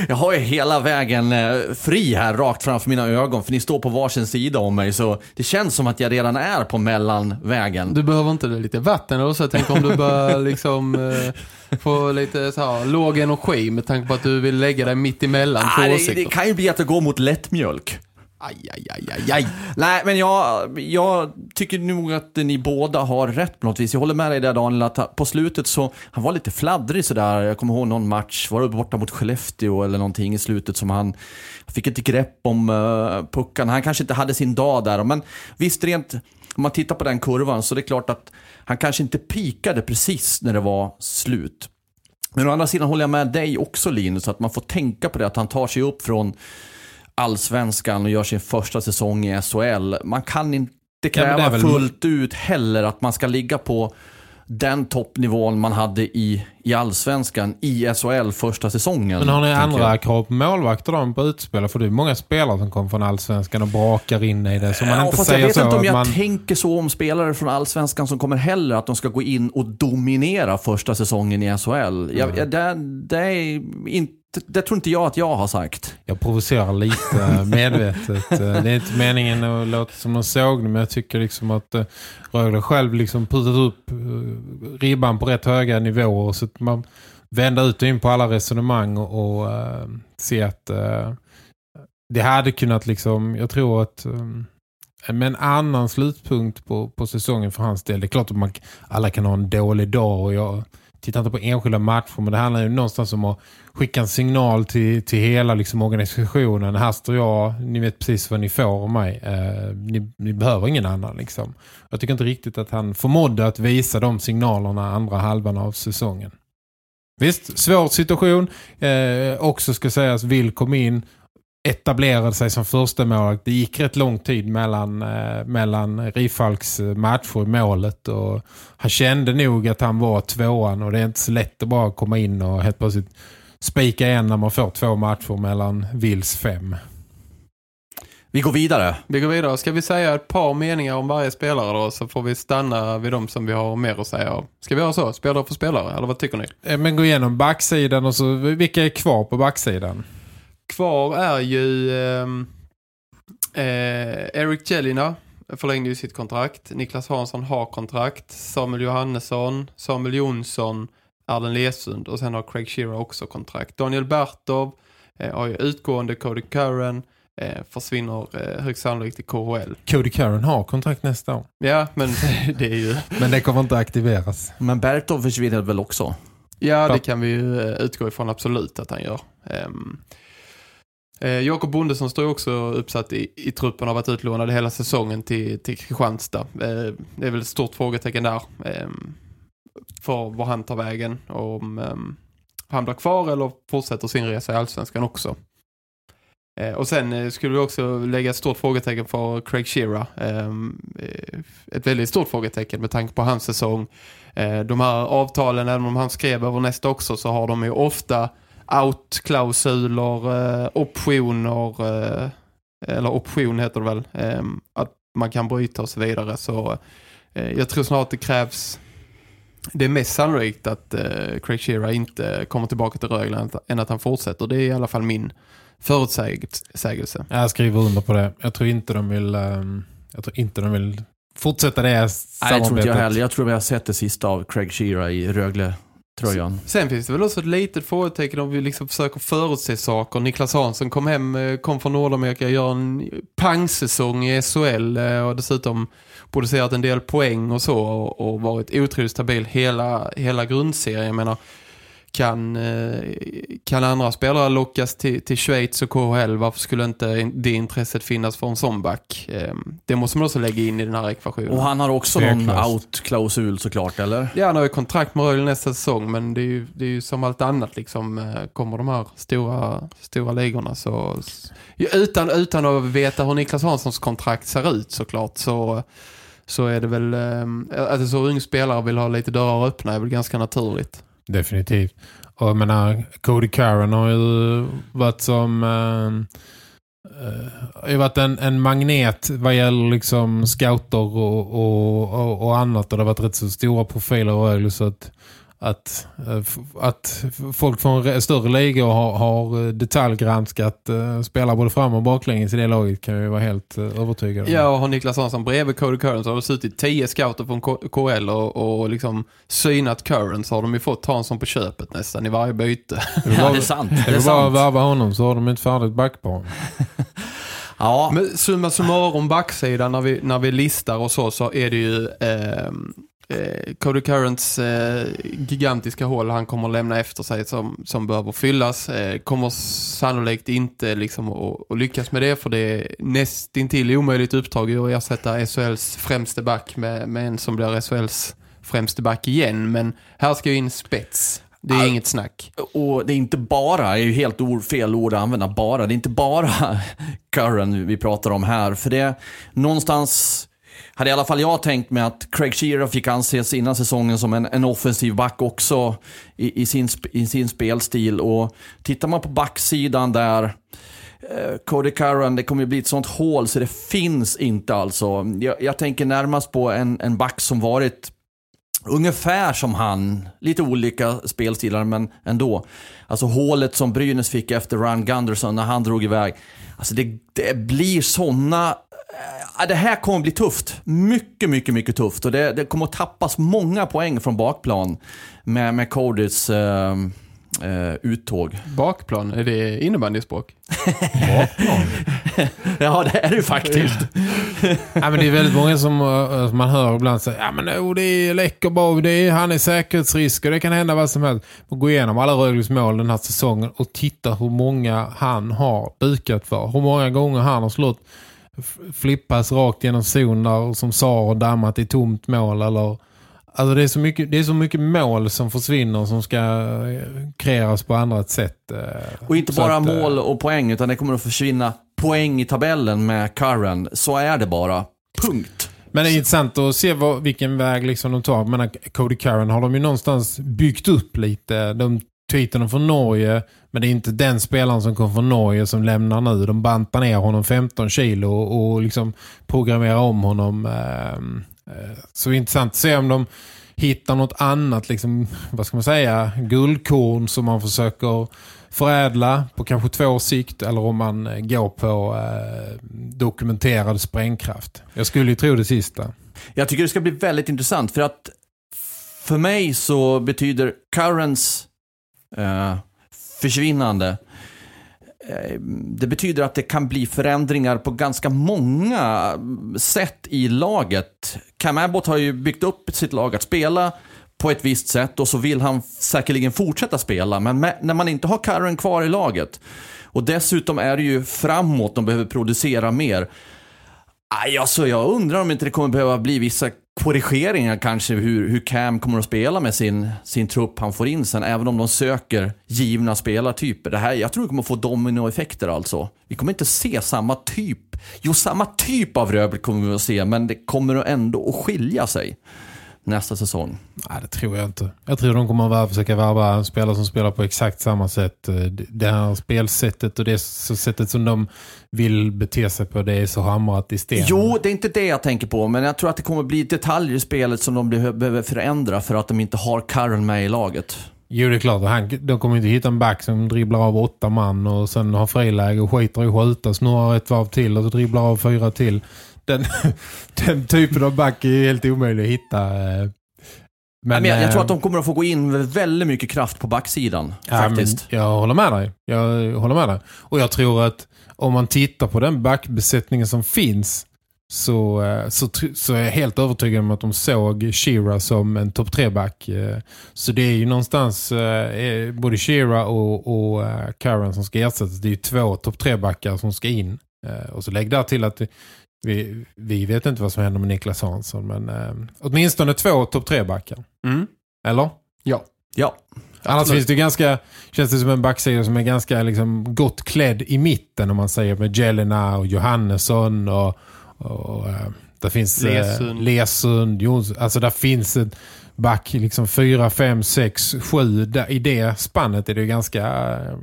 Jag har ju hela vägen eh, fri här rakt framför mina ögon. För ni står på varsin sida om mig. Så det känns som att jag redan är på mellanvägen. Du behöver inte lite vatten eller så. Jag tänker om du börjar liksom eh, få lite så här, låg energi med tanke på att du vill lägga dig mitt emellan två det, åsikter. det kan ju bli att det går mot lättmjölk. Aj, aj, aj, aj, aj. Nej, men jag, jag tycker nog att ni båda har rätt på något vis. Jag håller med dig där Daniel, att på slutet så, han var lite fladdrig sådär. Jag kommer ihåg någon match, var det borta mot Skellefteå eller någonting i slutet som han fick ett grepp om eh, uh, puckan. Han kanske inte hade sin dag där, men visst rent, om man tittar på den kurvan så det är klart att han kanske inte pikade precis när det var slut. Men å andra sidan håller jag med dig också Linus, att man får tänka på det, att han tar sig upp från allsvenskan och gör sin första säsong i SHL. Man kan inte kräva ja, väl... fullt ut heller att man ska ligga på den toppnivån man hade i, i allsvenskan i SHL första säsongen. Men har ni andra jag. krav på målvakter då på utspelare? För det är många spelare som kommer från allsvenskan och brakar in i det. Så man ja, inte säger jag vet så inte om jag man... tänker så om spelare från allsvenskan som kommer heller att de ska gå in och dominera första säsongen i SHL. Mm. Jag, jag, det, det är inte det tror inte jag att jag har sagt. Jag provocerar lite medvetet. Det är inte meningen att låta som någon sågning men jag tycker liksom att eh, Rögle själv liksom puttat upp eh, ribban på rätt höga nivåer så att man vänder ut och in på alla resonemang och, och uh, se att uh, det hade kunnat liksom, jag tror att um, med en annan slutpunkt på, på säsongen för hans del. Det är klart att man, alla kan ha en dålig dag och jag tittar inte på enskilda matcher men det handlar ju någonstans om att skicka en signal till, till hela liksom, organisationen. Här står jag, ni vet precis vad ni får av mig. Eh, ni, ni, behöver ingen annan liksom. Jag tycker inte riktigt att han förmådde att visa de signalerna andra halvan av säsongen. Visst, svår situation. Eh, också ska sägas, Will kom in etablerade sig som första mål. Det gick rätt lång tid mellan, eh, mellan Rifalks eh, matcher i målet och han kände nog att han var tvåan och det är inte så lätt att bara komma in och helt plötsligt spika en när man får två matcher mellan Wills fem. Vi går vidare. Vi går vidare. Ska vi säga ett par meningar om varje spelare då så får vi stanna vid dem som vi har mer att säga Ska vi göra så? Spelare för spelare? Eller vad tycker ni? Eh, men gå igenom backsidan och så vilka är kvar på backsidan? Kvar är ju eh, eh, Eric Jellina förlängde ju sitt kontrakt. Niklas Hansson har kontrakt. Samuel Johannesson, Samuel Jonsson, Arden Lesund och sen har Craig Shearer också kontrakt. Daniel Bertov eh, har ju utgående Cody Curran eh, försvinner eh, högst sannolikt i KHL. Cody Curran har kontrakt nästa år. Ja, men det är ju... men det kommer inte aktiveras. Men Bertov försvinner väl också? Ja, det kan vi ju eh, utgå ifrån absolut att han gör. Um, Eh, Jakob Bondesson står också uppsatt i, i truppen och har varit utlånad hela säsongen till, till Kristianstad. Eh, det är väl ett stort frågetecken där eh, för var han tar vägen. Om eh, han blir kvar eller fortsätter sin resa i Allsvenskan också. Eh, och sen eh, skulle vi också lägga ett stort frågetecken för Craig Shearer. Ehm, eh, ett väldigt stort frågetecken med tanke på hans säsong. de här avtalen, även om han skrev över nästa också, så har de ju ofta out-klausuler, optioner, eller option heter det väl, ehm, att man kan bryta och så vidare. Så jag tror snart det krävs, det är mest sannolikt att Craig Shearer inte kommer tillbaka till Rögle än att han fortsätter. Det är i alla fall min förutsägelse. Jag skriver under på det. Jag tror inte de vill, um, jag tror inte de vill fortsätta det samarbetet. Nej, jag tror inte jag heller. Jag tror vi har sett det sista av Craig Shearer i Rögle tröjan. Sen finns det väl också ett litet frågetecken om vi liksom försöker förutse saker. Niklas Hansson kom hem, eh, kom från Nordamerika, gör en pangsäsong i SHL eh, och dessutom producerat en del poäng och så och, och varit otroligt stabil hela, hela grundserien. Jag menar, kan, eh, kan andra spelare lockas till, till Schweiz och KHL? Varför skulle inte det intresset finnas för en sån back? Eh, det måste man också lägga in i den här ekvationen. Och han har också någon out-klausul såklart, eller? Ja, han har ju kontrakt med Rögle nästa säsong men det är ju, det är ju som allt annat liksom eh, kommer de här stora, stora ligorna så utan, utan att veta hur Niklas Hanssons kontrakt ser ut såklart så, så är det väl eh, att en så ung spelare vill ha lite dörrar öppna är väl ganska naturligt. Definitivt. Och jag menar, Cody Karen har ju varit som... Ehm, eh, har ju varit en, en magnet vad gäller liksom scouter och, och, och, och annat. Och det har varit rätt så stora profiler och Rögle så att, att, eh, att folk från re- större ligor har, har eh, detaljgranskat uh, spelar både fram och baklänges i det laget kan jag ju vara helt uh, övertygad om. Ja, och har Niklas Hansson bredvid Cody Curran så har det suttit 10 scouter från KL och, och liksom synat Curran så har de ju fått Hansson på köpet nästan i varje byte. Ja, det är sant. Det Det är är bara att värva honom så har de inte färdigt backplan. Ja, Men summa summarum backsidan när vi, när vi listar och så så är det ju eh, eh, Cody Currents eh, gigantiska hål han kommer att lämna efter sig som, som behöver fyllas. Eh, kommer sannolikt inte liksom att, att lyckas med det för det är nästintill omöjligt uppdrag att ersätta SHLs främste back med, med en som blir SHLs främste back igen. Men här ska ju in spets. Det är All- inget snack. och det är inte bara, det är ju helt ord, fel ord att använda, bara. Det är inte bara Curran vi pratar om här. För det, någonstans hade i alla fall jag tänkt mig att Craig Shearer fick anses innan säsongen som en, en offensiv back också i, i, sin, i sin spelstil. Och tittar man på backsidan där, eh, Cody Curran, det kommer ju bli ett sånt hål så det finns inte alltså. Jag, jag tänker närmast på en, en back som varit ungefär som han. Lite olika spelstilar men ändå. Alltså hålet som Brynäs fick efter Ryan Gunderson när han drog iväg. Alltså det, det blir såna... Det här kommer bli tufft. Mycket, mycket, mycket tufft. Och det, det kommer att tappas många poäng från bakplan med, med Codys eh, eh, uttåg. Bakplan, är det innebandyspråk? Ja, det är det ju faktiskt. Ja, men det är väldigt många som uh, man hör ibland säga ja men oh, det är läcker bra, det är, han är säkerhetsrisk och det kan hända vad som helst. Man går igenom alla Rögles mål den här säsongen och tittar hur många han har bukat för. Hur många gånger han har slått flippas rakt genom zon där som sa och dammat i tomt mål eller Alltså det är, så mycket, det är så mycket mål som försvinner som ska eh, kreeras på andra sätt. eh. Och inte bara att, eh, mål och poäng, utan det kommer att försvinna poäng i tabellen med Curran. Så är det bara. Punkt. Men det är intressant att se vad, vilken väg liksom de tar. Men Cody Curran har de ju någonstans byggt upp lite. De tweeten från Norge. Men det är inte den spelaren som kom från Norge som lämnar nu. De bantar ner honom 15 kilo och, liksom programmerar om honom. Ehm, eh, så det är intressant att se om de hittar något annat, liksom, vad ska man säga, guldkorn som man försöker förädla på kanske två års sikt eller om man eh, går på eh, dokumenterad sprängkraft. Jag skulle ju tro det sista. Jag tycker det ska bli väldigt intressant för att för mig så betyder Currents eh, försvinnande eh, det betyder att det kan bli förändringar på ganska många sätt i laget. Cam Abbott har ju byggt upp sitt lag att spela på ett visst sätt och så vill han säkerligen fortsätta spela. Men med, när man inte har Karren kvar i laget och dessutom är det ju framåt de behöver producera mer. Aj, alltså, jag undrar om inte det kommer behöva bli vissa korrigeringar kanske hur, hur Cam kommer att spela med sin, sin trupp han får in sen, även om de söker givna spelartyper. Det här, jag tror det kommer att få dominoeffekter alltså. Vi kommer inte se samma typ, jo samma typ av Röbel kommer vi att se, men det kommer ändå att skilja sig nästa säsong. Nej, det tror jag inte. Jag tror de kommer att försöka värva en spelare som spelar på exakt samma sätt. Eh, Det här spelsättet och det sättet som de vill bete sig på, det är så hamrat i sten. Jo, det är inte det jag tänker på, men jag tror att det kommer bli detaljer i spelet som de behö- behöver förändra för att de inte har Curran med i laget. Jo, det är klart. Han, de kommer inte hitta en back som dribblar av åtta man och sen har friläge och skiter i att skjuta, snurrar ett varv till och dribblar av fyra till. Den, den typen av back är helt omöjlig att hitta. eh. Men, jag, jag tror eh, att de kommer att få gå in med väldigt mycket kraft på backsidan. Ja, faktiskt. men jag håller med dig. Jag håller med dig. Och jag tror att om man tittar på den backbesättningen som finns så, eh, så, så är jag helt övertygad om att de såg Shira som en topp 3-back. eh. Så det är ju någonstans eh, eh, både Shira och, och eh, Karen som ska ersättas. Det är ju två topp 3-backar som ska in. Eh, Och så lägg där till att vi, vi vet inte vad som händer med Niklas Hansson. Men eh, åtminstone två topp 3-backar. Mm. Eller? Ja. Ja, Annars Absolut. finns det ju ganska, känns det som en backsida som är ganska liksom gott klädd i mitten om man säger med Jelena och Johannesson och, och eh, där finns Lesund. eh, Lesund Jons, alltså där finns en back liksom 4, 5, 6, 7 där, i det spannet är det ganska eh,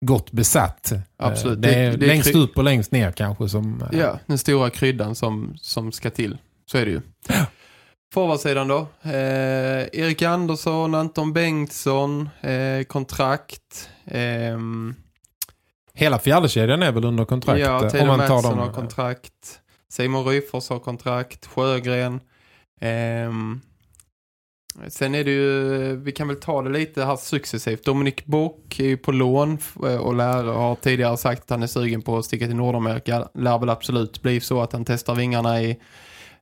gott besatt. Eh, Absolut. Det är Det- det är längst upp och längst ner kanske som eh, Ja, den stora kryddan som, som ska till. Så är det ju. Forwardsidan då. Eh, Erik Andersson, Anton Bengtsson, eh, kontrakt. ehm, hela fjärdekedjan är väl under kontrakt ja, eh, Taylor om man tar Mattsson dem. har kontrakt. Simon Ryfors har kontrakt. Sjögren. Ehm, sen är det ju, vi kan väl ta det lite här successivt. Dominik Bock är ju på lån eh, och lär, har tidigare sagt att han är sugen på att sticka till Nordamerika. Lär väl absolut bli så att han testar vingarna i,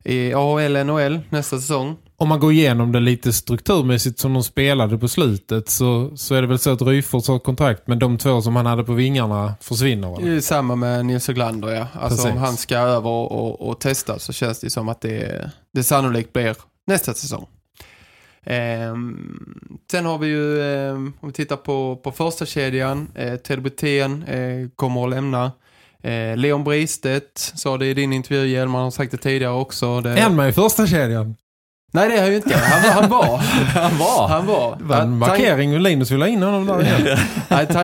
i AHL, NHL nästa säsong. om man går igenom det lite strukturmässigt som de spelade på slutet så, så är det väl så att Ryfors har kontrakt men de två som han hade på vingarna försvinner är samma med Nils Höglander, ja. Alltså Precis. om han ska över och, och, och testa så känns det som att det, det sannolikt blir nästa säsong. Ehm, sen har vi ju, ehm, om vi tittar på, på första kedjan, eh, Ted Brithén eh, kommer att lämna. Eh, Leon Bristedt sa det i din intervju, Hjelman har sagt det tidigare också. Det, En med i första kedjan. Nej, det har jag ju inte. Han, han var. han var. Han var. Det var en markering och Linus vill ha in honom där igen.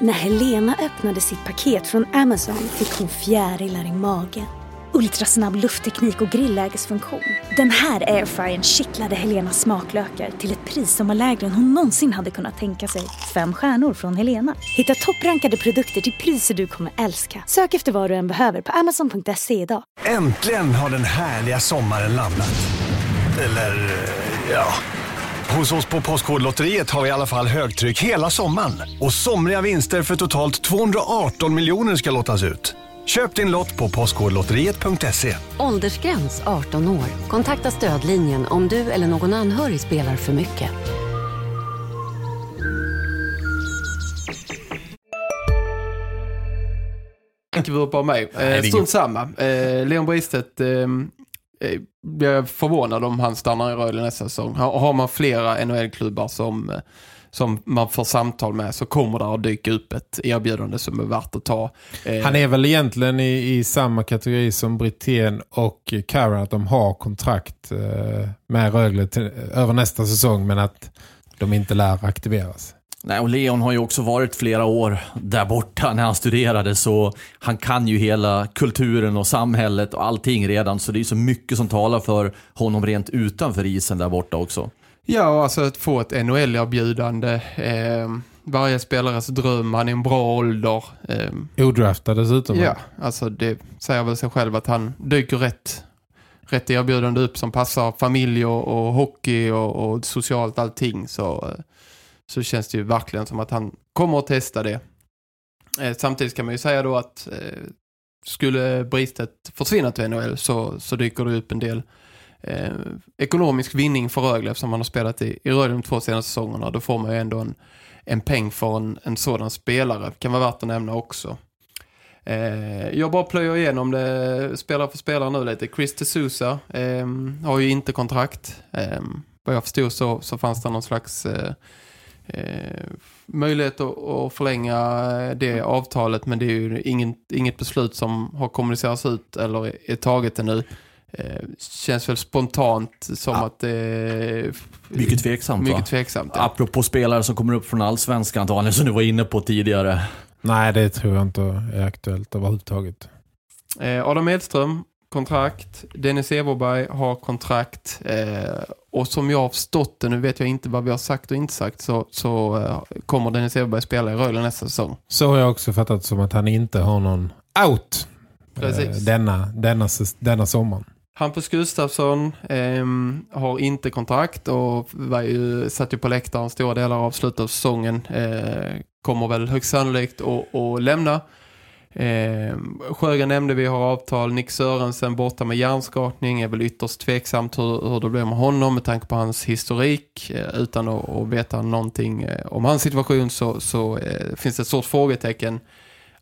När Helena öppnade sitt paket från Amazon fick hon fjärilar i magen. Ultrasnabb luftteknik och grillägesfunktion. Den här airfryern kittlade Helenas smaklökar till ett pris som var lägre än hon någonsin hade kunnat tänka sig. Fem stjärnor från Helena. Hitta topprankade produkter till priser du kommer älska. Sök efter vad du än behöver på amazon.se idag. Äntligen har den härliga sommaren landat. Eller, eh, ja. Hos oss på Postkodlotteriet har vi i alla fall högtryck hela sommaren. Och somriga vinster för totalt 218 miljoner ska lottas ut. Köp din lott på postkodlotteriet.se. Åldersgräns 18 år. Kontakta stödlinjen om du eller någon anhörig spelar för mycket. Inte vurpa av mig. Eh, strunt samma. Eh, Leon Bristedt eh, eh, blir jag förvånad om han stannar i Rögle nästa säsong. Har, har man flera NHL-klubbar som, eh, som man får samtal med så kommer det att dyka upp ett erbjudande som är värt att ta. Eh, Han är väl egentligen i, i samma kategori som Brithén och Karen att de har kontrakt eh, med Rögle till, över nästa säsong men att de inte lär aktiveras. Nej, och Leon har ju också varit flera år där borta när han studerade så han kan ju hela kulturen och samhället och allting redan så det är så mycket som talar för honom rent utanför isen där borta också. Ja, alltså att få ett NHL-erbjudande. Eh, varje spelares dröm, han är en bra ålder. Eh, Odraftad dessutom. Ja, alltså det säger väl sig själv att han dyker rätt, rätt erbjudande upp som passar familj och, och hockey och, och socialt allting så, eh, så känns det ju verkligen som att han kommer att testa det. Eh, samtidigt kan man ju säga då att eh, skulle Bristet försvinna till NHL så, så dyker det upp en del eh, ekonomisk vinning för Rögle eftersom man har spelat i, i Rögle de två senaste säsongerna. Då får man ju ändå en, en peng för en, en sådan spelare. Kan vara värt att nämna också. Eh, jag bara plöjer igenom det spelare för spelare nu lite. Chris Tesusa eh, har ju inte kontrakt. Eh, vad jag förstod så, så fanns det någon slags eh, eh, möjlighet att, att förlänga det avtalet men det är ju inget, inget beslut som har kommunicerats ut eller är taget ännu. Eh, känns väl spontant som Ja. att det är Mycket tveksamt mycket va? tveksamt. ja. Apropå spelare som kommer upp från allsvenskan, Daniel, som du var inne på tidigare. Nej, det tror jag inte är aktuellt överhuvudtaget. Eh, Adam Edström, kontrakt. Dennis Everberg har kontrakt. Eh, och som jag har förstått det, nu vet jag inte vad vi har sagt och inte sagt, så, så eh, kommer Dennis Everberg spela i Rögle nästa säsong. Så har jag också fattat som att han inte har någon out eh, Precis. denna, denna, denna sommaren. Hampus Gustafsson eh, har inte kontrakt och var ju, satt ju på läktaren stora delar av slutet av säsongen. Eh, kommer väl högst sannolikt att, lämna. Eh, Sjögren nämnde vi har avtal. Nick Sörensen borta med hjärnskakning är väl ytterst tveksamt hur, hur det blir med honom med tanke på hans historik. Eh, utan att, att veta någonting eh, om hans situation så, så eh, finns det ett stort frågetecken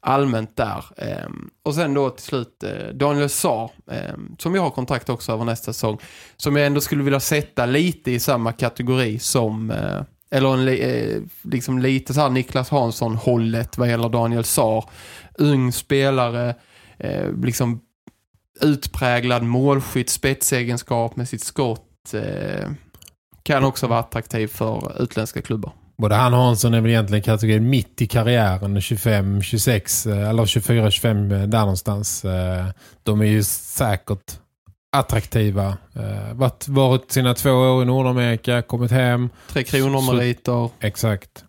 allmänt där. Ehm, och sen då till slut eh, Daniel Saar ehm, som jag har kontakt också över nästa säsong. Som jag ändå skulle vilja sätta lite i samma kategori som... Eh, eller en, eh, liksom lite så här Niklas Hansson-hållet vad gäller Daniel Saar ung spelare, liksom utpräglad målskytt, spetsegenskap med sitt skott kan också vara attraktiv för utländska klubbar. Både han och Hansson är väl egentligen kategorin mitt i karriären, 25, 26 eh, eller 24, 25 eh, där någonstans. Eh, de är ju säkert attraktiva. Varit, varit sina två år i Nordamerika, kommit hem. Tre kronor meriter. Exakt.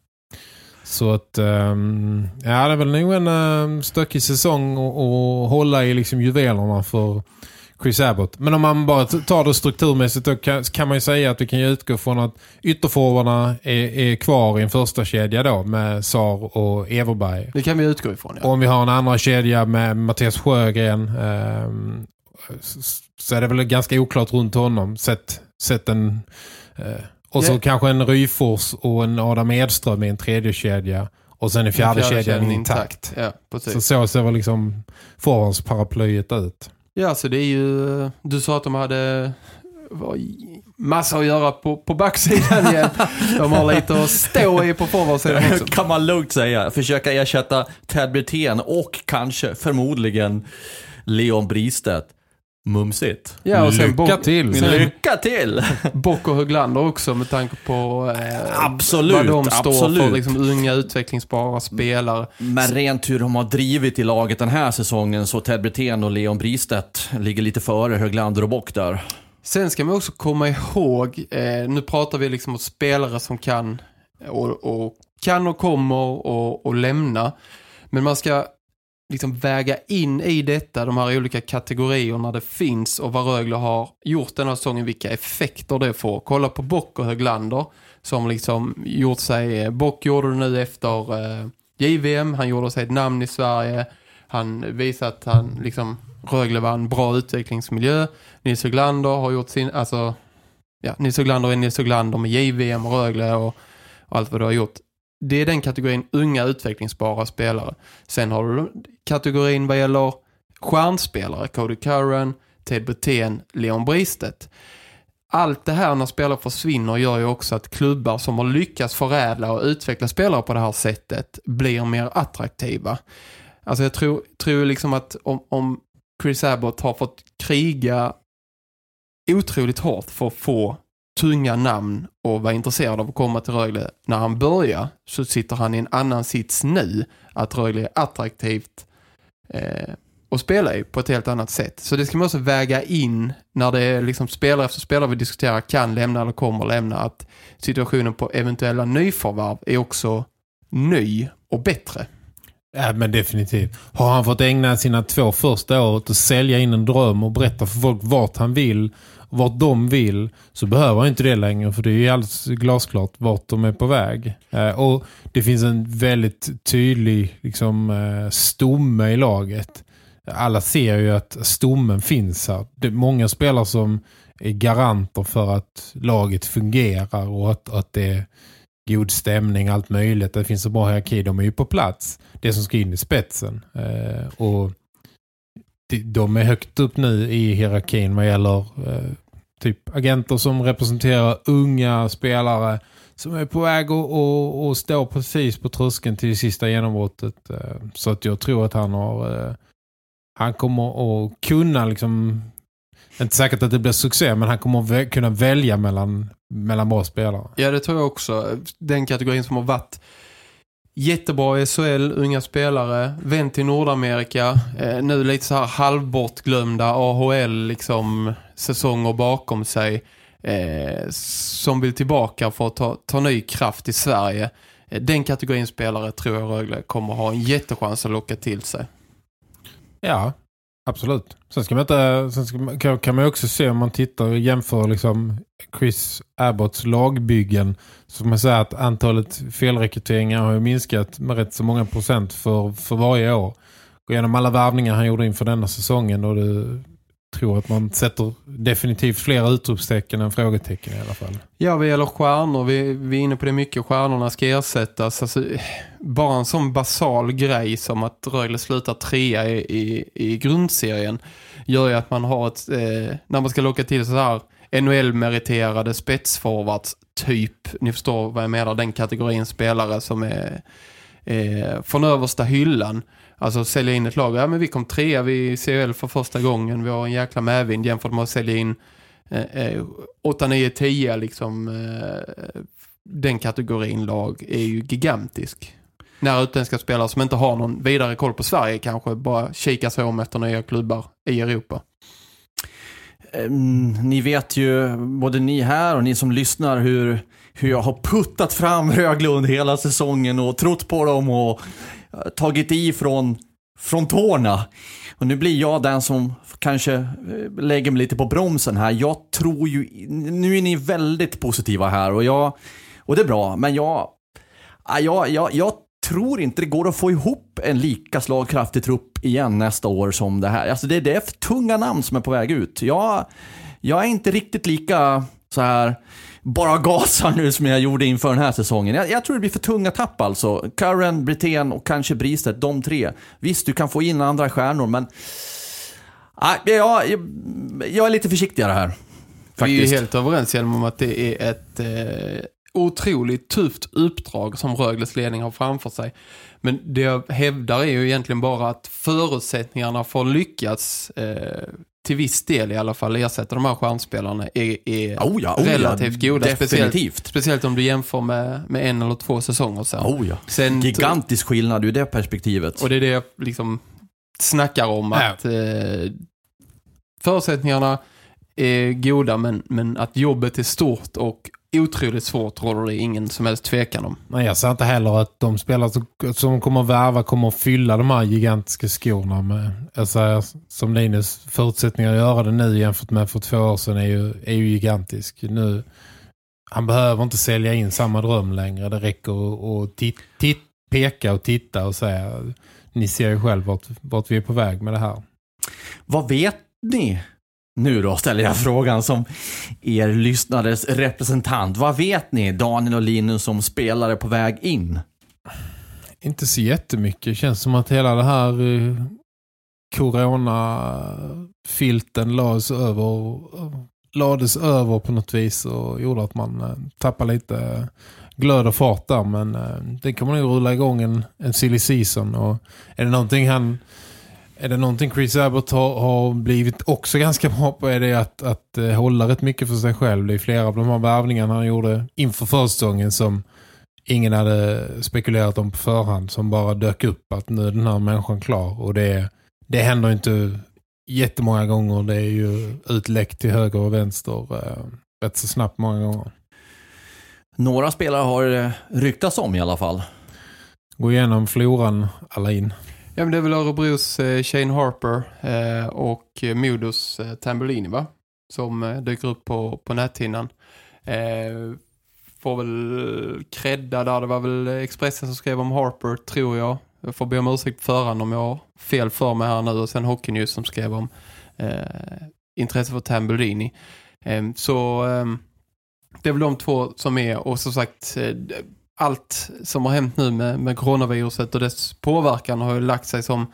Så att, um, ja det är väl nog en um, stökig säsong att hålla i liksom juvelerna för Chris Abbott. Men om man bara tar det strukturmässigt då kan, kan man ju säga att vi kan utgå från att ytterforwarna är, är kvar i en första kedja då med Sar och Everberg. Det kan vi utgå ifrån, ja. Och om vi har en andra kedja med Mattias Sjögren um, så är det väl ganska oklart runt honom. Sett, sett en... Uh, och så yeah. kanske en Ryfors och en Adam Edström i en tredje kedja. Och sen är fjärde, fjärde kedjan intakt. Ja, så så ser väl liksom paraplyet ut. Ja, så det är ju... Du sa att de hade massa att göra på, på backsidan igen. De har lite att stå i på forwardsidan också. kan man lugnt säga. Försöka ersätta Ted Brithén och kanske, förmodligen, Leon Bristedt. Mumsigt. Ja, och sen Lycka till. Sen, Lycka till! Bock och Höglander också med tanke på eh, absolut, vad de står absolut. för. Liksom, unga utvecklingsbara spelare. Men rent hur de har drivit i laget den här säsongen så Ted Brithén och Leon Bristedt ligger lite före Höglander och Bock där. Sen ska man också komma ihåg, eh, nu pratar vi liksom om spelare som kan och, och kan och kommer och, och lämna. Men man ska liksom väga in i detta, de här olika kategorierna det finns och vad Rögle har gjort den här säsongen, vilka effekter det får. Kolla på Bock och Höglander som liksom gjort sig, eh, Bock gjorde det nu efter eh, JVM, han gjorde sig ett namn i Sverige, han visade att han liksom Rögle var en bra utvecklingsmiljö. Nils Höglander har gjort sin, alltså ja, Nils Höglander är Nils Höglander med JVM och Rögle och, och allt vad du har gjort det är den kategorin unga utvecklingsbara spelare. Sen har du kategorin vad gäller stjärnspelare, Cody Curran, Ted Butén, Leon Bristet. Allt det här när spelare försvinner gör ju också att klubbar som har lyckats förädla och utveckla spelare på det här sättet blir mer attraktiva. Alltså jag tror, tror liksom att om, om Chris Abbott har fått kriga otroligt hårt för att få tunga namn och var intresserad av att komma till Rögle när han börjar så sitter han i en annan sits nu att Rögle är attraktivt eh, att spela i på ett helt annat sätt. Så det ska man också väga in när det är liksom spelare efter spelare vi diskuterar kan lämna eller kommer lämna att situationen på eventuella nyförvärv är också ny och bättre. Ja, men definitivt. Har han fått ägna sina två första år åt att sälja in en dröm och berätta för folk vart han vill vart de vill så behöver inte det längre för det är alldeles glasklart vart de är på väg. Eh, och det finns en väldigt tydlig liksom, eh, stomme i laget. Alla ser ju att stommen finns här. Det är många spelare som är garanter för att laget fungerar och att, att det är god stämning, allt möjligt. Det finns så bra hierarki, de är ju på plats. Det som ska in i spetsen. Eh, och de är högt upp nu i hierarkin vad gäller eh, typ agenter som representerar unga spelare som är på väg att och, och stå precis på tröskeln till det sista genombrottet. Eh, så att jag tror att han har eh, han kommer att kunna liksom inte säkert att det blir succé men han kommer att kunna välja mellan, mellan bra spelare. Ja det tror jag också. Den kategorin som har varit Jättebra i SHL, unga spelare, vänt till Nordamerika, eh, nu lite så här halvbortglömda AHL liksom säsonger bakom sig eh, som vill tillbaka för att ta, ta ny kraft i Sverige. Eh, den kategorin spelare tror jag Rögle kommer ha en jättechans att locka till sig. Ja, Absolut. Sen, ska man inte, sen ska man, kan, kan man också se om man tittar och jämför liksom Chris Abbotts lagbyggen så man säga att antalet felrekryteringar har ju minskat med rätt så många procent för, för varje år. Och genom alla värvningar han gjorde inför denna säsongen och det tror att man sätter definitivt fler utropstecken än frågetecken i alla fall. Ja, vad gäller stjärnor, vi, vi är inne på det mycket, stjärnorna ska ersättas. Alltså, bara en sån basal grej som att Rögle slutar trea i, i, i grundserien gör ju att man har ett, eh, när man ska locka till så här NHL-meriterade spetsforwards typ, ni förstår vad jag menar, den kategorin spelare som är eh, från översta hyllan Alltså sälja in ett lag. Ja men vi kom trea vi CHL för första gången. Vi har en jäkla medvind jämfört med att sälja in eh, 8, 9, 10 liksom. Eh, den kategorin lag är ju gigantisk. När utländska spelare som inte har någon vidare koll på Sverige kanske bara kikar sig om efter nya klubbar i Europa. Mm, ni vet ju, både ni här och ni som lyssnar, hur, hur jag har puttat fram Röglund hela säsongen och trott på dem och eh, tagit i från, från tårna. Och nu blir jag den som kanske eh, lägger mig lite på bromsen här. Jag tror ju, nu är ni väldigt positiva här och jag, och det är bra, men jag, ah, jag, jag, jag tror inte det går att få ihop en lika slagkraftig trupp igen nästa år som det här. Alltså det, det är för tunga namn som är på väg ut. Jag, jag är inte riktigt lika så här bara gasar nu som jag gjorde inför den här säsongen. Jag, jag tror det blir för tunga tapp alltså. Curran, Brithén och kanske Bristedt, de tre. Visst, du kan få in andra stjärnor, men... Ah, jag, jag, är lite försiktigare här. Faktiskt. Vi är ju helt överens om att det är ett eh, otroligt tufft uppdrag som Rögles ledning har framför sig. Men det jag hävdar är ju egentligen bara att förutsättningarna för att lyckas eh, till viss del i alla fall ersätta de här stjärnspelarna är, är oh ja, oh relativt ja, goda. Definitivt. Speciellt, speciellt om du jämför med, med en eller två säsonger sedan. Oh ja. Sen, Gigantisk skillnad ur det perspektivet. Och det är det jag liksom snackar om. Ja. Att eh, förutsättningarna är goda men, men att jobbet är stort och otroligt svårt råder det ingen som helst tvekan om. Nej, jag ser inte heller att de spelare som kommer att värva kommer att fylla de här gigantiska skorna med, alltså, som Linus förutsättningar att göra det nu jämfört med för två år sedan är ju, är ju gigantisk. Nu, han behöver inte sälja in samma dröm längre. Det räcker att tit, tit, peka och titta och säga ni ser ju själv vart, vart vi är på väg med det här. Vad vet ni nu då ställer jag frågan som er lyssnares representant. Vad vet ni, Daniel och Linus, som spelare på väg in? Inte så jättemycket. Det känns som att hela det här uh, corona-filten lades över, lades över på något vis och gjorde att man eh, uh, tappade lite glöd och fart där. Men uh, det kommer nog rulla igång en, en silly season. Och är det någonting han är det någonting Chris Abbott har, har, blivit också ganska bra på är det att, att uh, hålla rätt mycket för sig själv. Det är flera av de här värvningarna han gjorde inför försäsongen som ingen hade spekulerat om på förhand som bara dök upp att nu är den här människan klar. Och det, det händer inte jättemånga gånger. Det är ju utläckt till höger och vänster uh, rätt så snabbt många gånger. Några spelare har uh, ryktats om i alla fall. Gå igenom floran alla in. Ja, men det är väl Örebros eh, Shane Harper eh, och eh, Modos eh, Tambellini va? Som eh, dyker upp på, på näthinnan. Eh, får väl kredda där. Det var väl Expressen som skrev om Harper tror jag. Jag får be om ursäkt på förhand om jag har fel för mig här nu. Och sen Hockey News som skrev om eh, intresse för Tambellini. Eh, så eh, det är väl de två som är. Och som sagt eh, allt som har hänt nu med, med coronaviruset och dess påverkan har ju lagt sig som,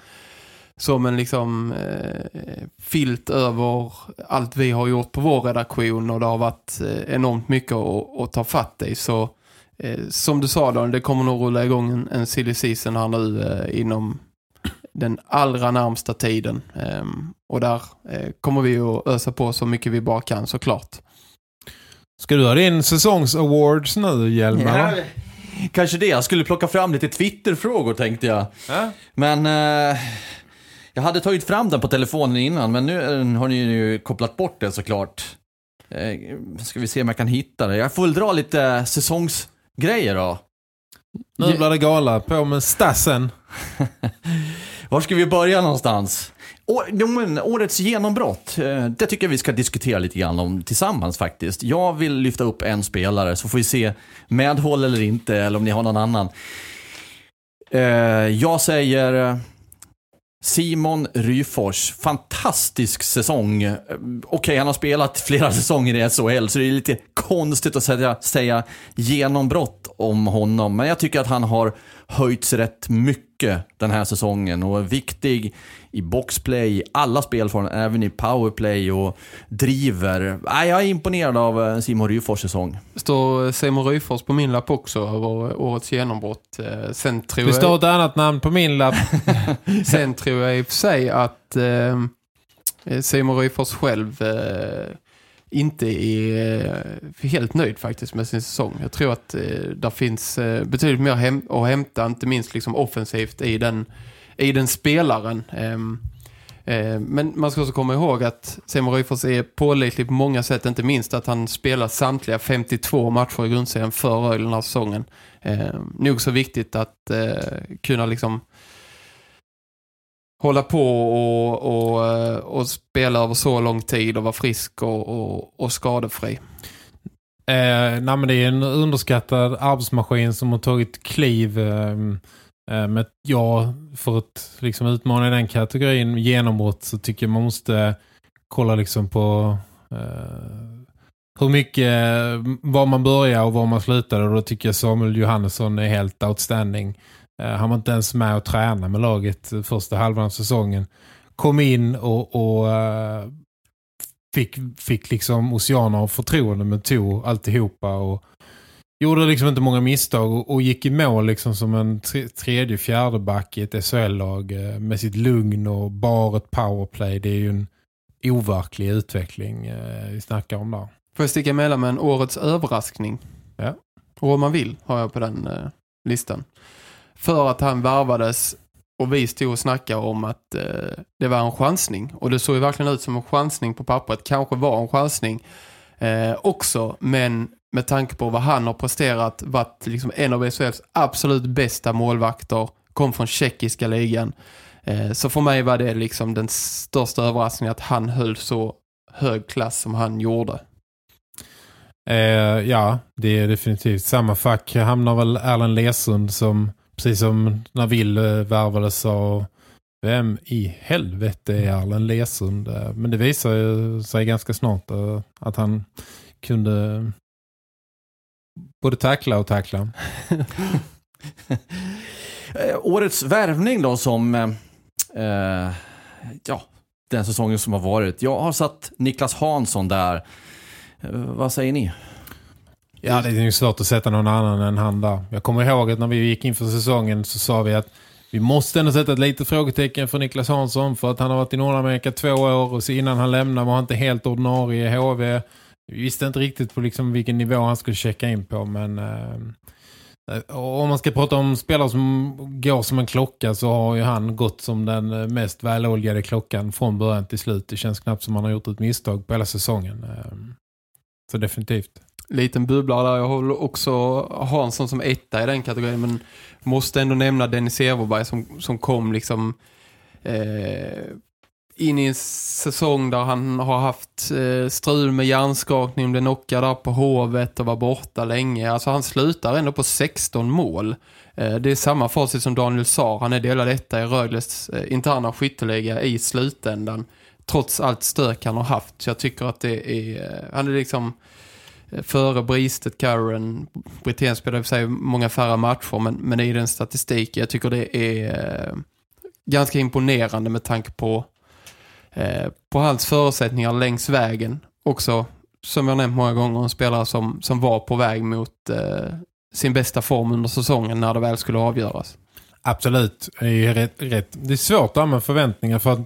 som en liksom eh, filt över allt vi har gjort på vår redaktion och det har varit eh, enormt mycket att, att ta fatt i så eh, som du sa då, det kommer nog rulla igång en, en silly season här nu eh, inom den allra närmsta tiden ehm, och där eh, kommer vi att ösa på så mycket vi bara kan såklart. Ska du ha din säsongsawards nu, Hjelmar? Ja, kanske det. Jag skulle plocka fram lite Twitter-frågor tänkte jag. Äh? Men eh, jag hade tagit fram den på telefonen innan, men nu har ni ju kopplat bort den såklart. Eh, ska vi se om jag kan hitta det. Jag får väl dra lite säsongsgrejer då. Nu blir det gala. På med stassen. Var ska vi börja någonstans? Jo, men årets genombrott, eh, det tycker jag vi ska diskutera lite grann om tillsammans faktiskt. Jag vill lyfta upp en spelare så får vi se medhåll eller inte, eller om ni har någon annan. Eh, jag säger eh, Simon Ryfors, fantastisk säsong. Okej, Okej, han har spelat flera säsonger i SHL, så det är lite konstigt att säga, säga genombrott om honom. Men jag tycker att han har höjts rätt mycket den här säsongen och är viktig i boxplay, i alla spelformer, även i powerplay och driver. Nej, Jag är imponerad av eh, Simon Ryfors säsong. Står Simon Ryfors på min lapp också över årets genombrott. Eh, Sen tror Det jag... står ett annat namn på min lapp. Sen tror jag i och för sig att eh, Simon Ryfors själv eh, inte är helt nöjd faktiskt med sin säsong. Jag tror att eh, där finns eh, betydligt mer hem att hämta, inte minst liksom offensivt i den, i den spelaren. Ehm, eh, men man ska också komma ihåg att Simon Ryfors är pålitlig på många sätt, inte minst att han spelar samtliga 52 matcher i grundserien för Rögle den här säsongen. Eh, nog så viktigt att eh, kunna liksom hålla på och, och, eh, och spela över så lång tid och vara frisk och, och, och skadefri. Eh, nej men det är en underskattad arbetsmaskin som har tagit kliv eh, eh med ja, för att liksom utmana i den kategorin genombrott så tycker jag man måste kolla liksom på eh, hur mycket, eh, var man börjar och var man slutade och då tycker jag Samuel Johannesson är helt outstanding. Eh, han var inte ens med och träna med laget första halvan av säsongen. Kom in och, och eh, fick, fick liksom oceaner av förtroende men tog alltihopa och gjorde liksom inte många misstag och, och gick i mål liksom som en tre, tredje, fjärde back i ett SHL-lag eh, med sitt lugn och bara ett powerplay. Det är ju en overklig utveckling vi snackar om där. Får jag sticka emellan med en årets överraskning? Ja. Och om man vill har jag på den listan. För att han varvades och vi stod och snackade om att eh, det var en chansning. Och det såg ju verkligen ut som en chansning på pappret. Kanske var en chansning eh, också. Men med tanke på vad han har presterat varit liksom en av SHLs absolut bästa målvakter. Kom från tjeckiska ligan. Eh, så för mig var det liksom den största överraskningen att han höll så hög klass som han gjorde. Eh, ja, det är definitivt samma fack. Hamnar väl Erlen Lesund som, precis som när Will värvades sa vem i helvete är Erlen Lesund? Men det visar sig ganska snart eh, att han kunde både tackla och tackla. Årets värvning då som, eh, eh, ja, den säsongen som har varit. Jag har satt Niklas Hansson där. Eh, vad säger ni? Ja, det är ju svårt att sätta någon annan än han där. Jag kommer ihåg att när vi gick in för säsongen så sa vi att vi måste ändå sätta ett litet frågetecken för Niklas Hansson för att han har varit i Nordamerika två år och så innan han lämnade var han inte helt ordinarie i HV. Vi visste inte riktigt på liksom vilken nivå han skulle checka in på men eh, eh, om man ska prata om spelare som går som en klocka så har ju han gått som den eh, mest väloljade klockan från början till slut. Det känns knappt som han har gjort ett misstag på hela säsongen. Eh, Så definitivt liten bubblare där. Jag håller också Hansson som etta i den kategorin men måste ändå nämna Dennis Everberg som, som kom liksom eh, in i en säsong där han har haft eh, strul med hjärnskakning, blev knockad där på hovet och var borta länge. Alltså han slutar ändå på 16 mål. Eh, det är samma facit som Daniel sa. Han är delad etta i Rögles eh, interna skytteliga i slutändan. Trots allt stök han har haft. Så jag tycker att det är... Eh, han är liksom eh, före Bristet, Karen. Britten spelar i och för sig många färre matcher men, men i den statistiken. jag tycker det är eh, ganska imponerande med tanke på eh, på hans förutsättningar längs vägen. Också, som jag nämnt många gånger, en spelare som, som var på väg mot eh, sin bästa form under säsongen när det väl skulle avgöras. Absolut, det är rätt, rätt. Det är svårt att med förväntningar för att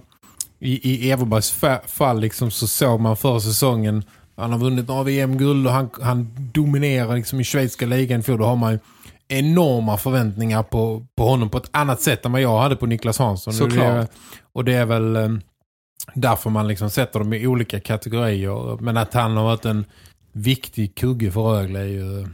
i, i Everbergs fall liksom så såg man förra säsongen han har vunnit några VM-guld och han, han dominerar liksom i schweiziska ligan för då har man ju enorma förväntningar på, på honom på ett annat sätt än vad jag hade på Niklas Hansson. Såklart. Och det är, väl eh, därför man liksom sätter dem i olika kategorier. Men att han har varit en viktig kugge för Rögle är ju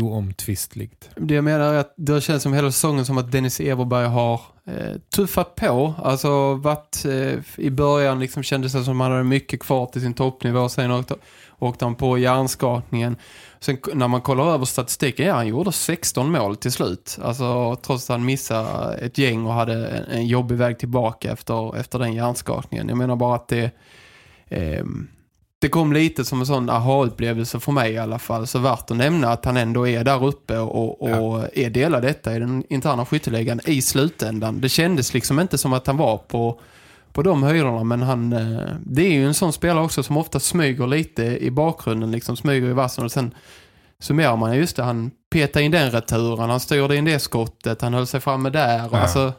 oomtvistligt. Det jag menar är att det känns som hela säsongen som att Dennis Everberg har eh, tuffat på. Alltså varit eh, i början liksom kändes det som att han hade mycket kvar till sin toppnivå. Sen åkte, åkte han på hjärnskakningen. Sen när man kollar över statistiken, ja han gjorde 16 mål till slut. Alltså trots att han missade ett gäng och hade en, en jobbig väg tillbaka efter, efter den hjärnskakningen. Jag menar bara att det... Eh, det kom lite som en sån aha-upplevelse för mig i alla fall. Så värt att nämna att han ändå är där uppe och, och ja. är delad detta i den interna skytteläggan i slutändan. Det kändes liksom inte som att han var på, på de höjderna men han, eh, det är ju en sån spelare också som ofta smyger lite i bakgrunden, liksom smyger i vassen och sen summerar man just det, han petade in den returen, han styrde in det skottet, han höll sig framme där. Ja. alltså,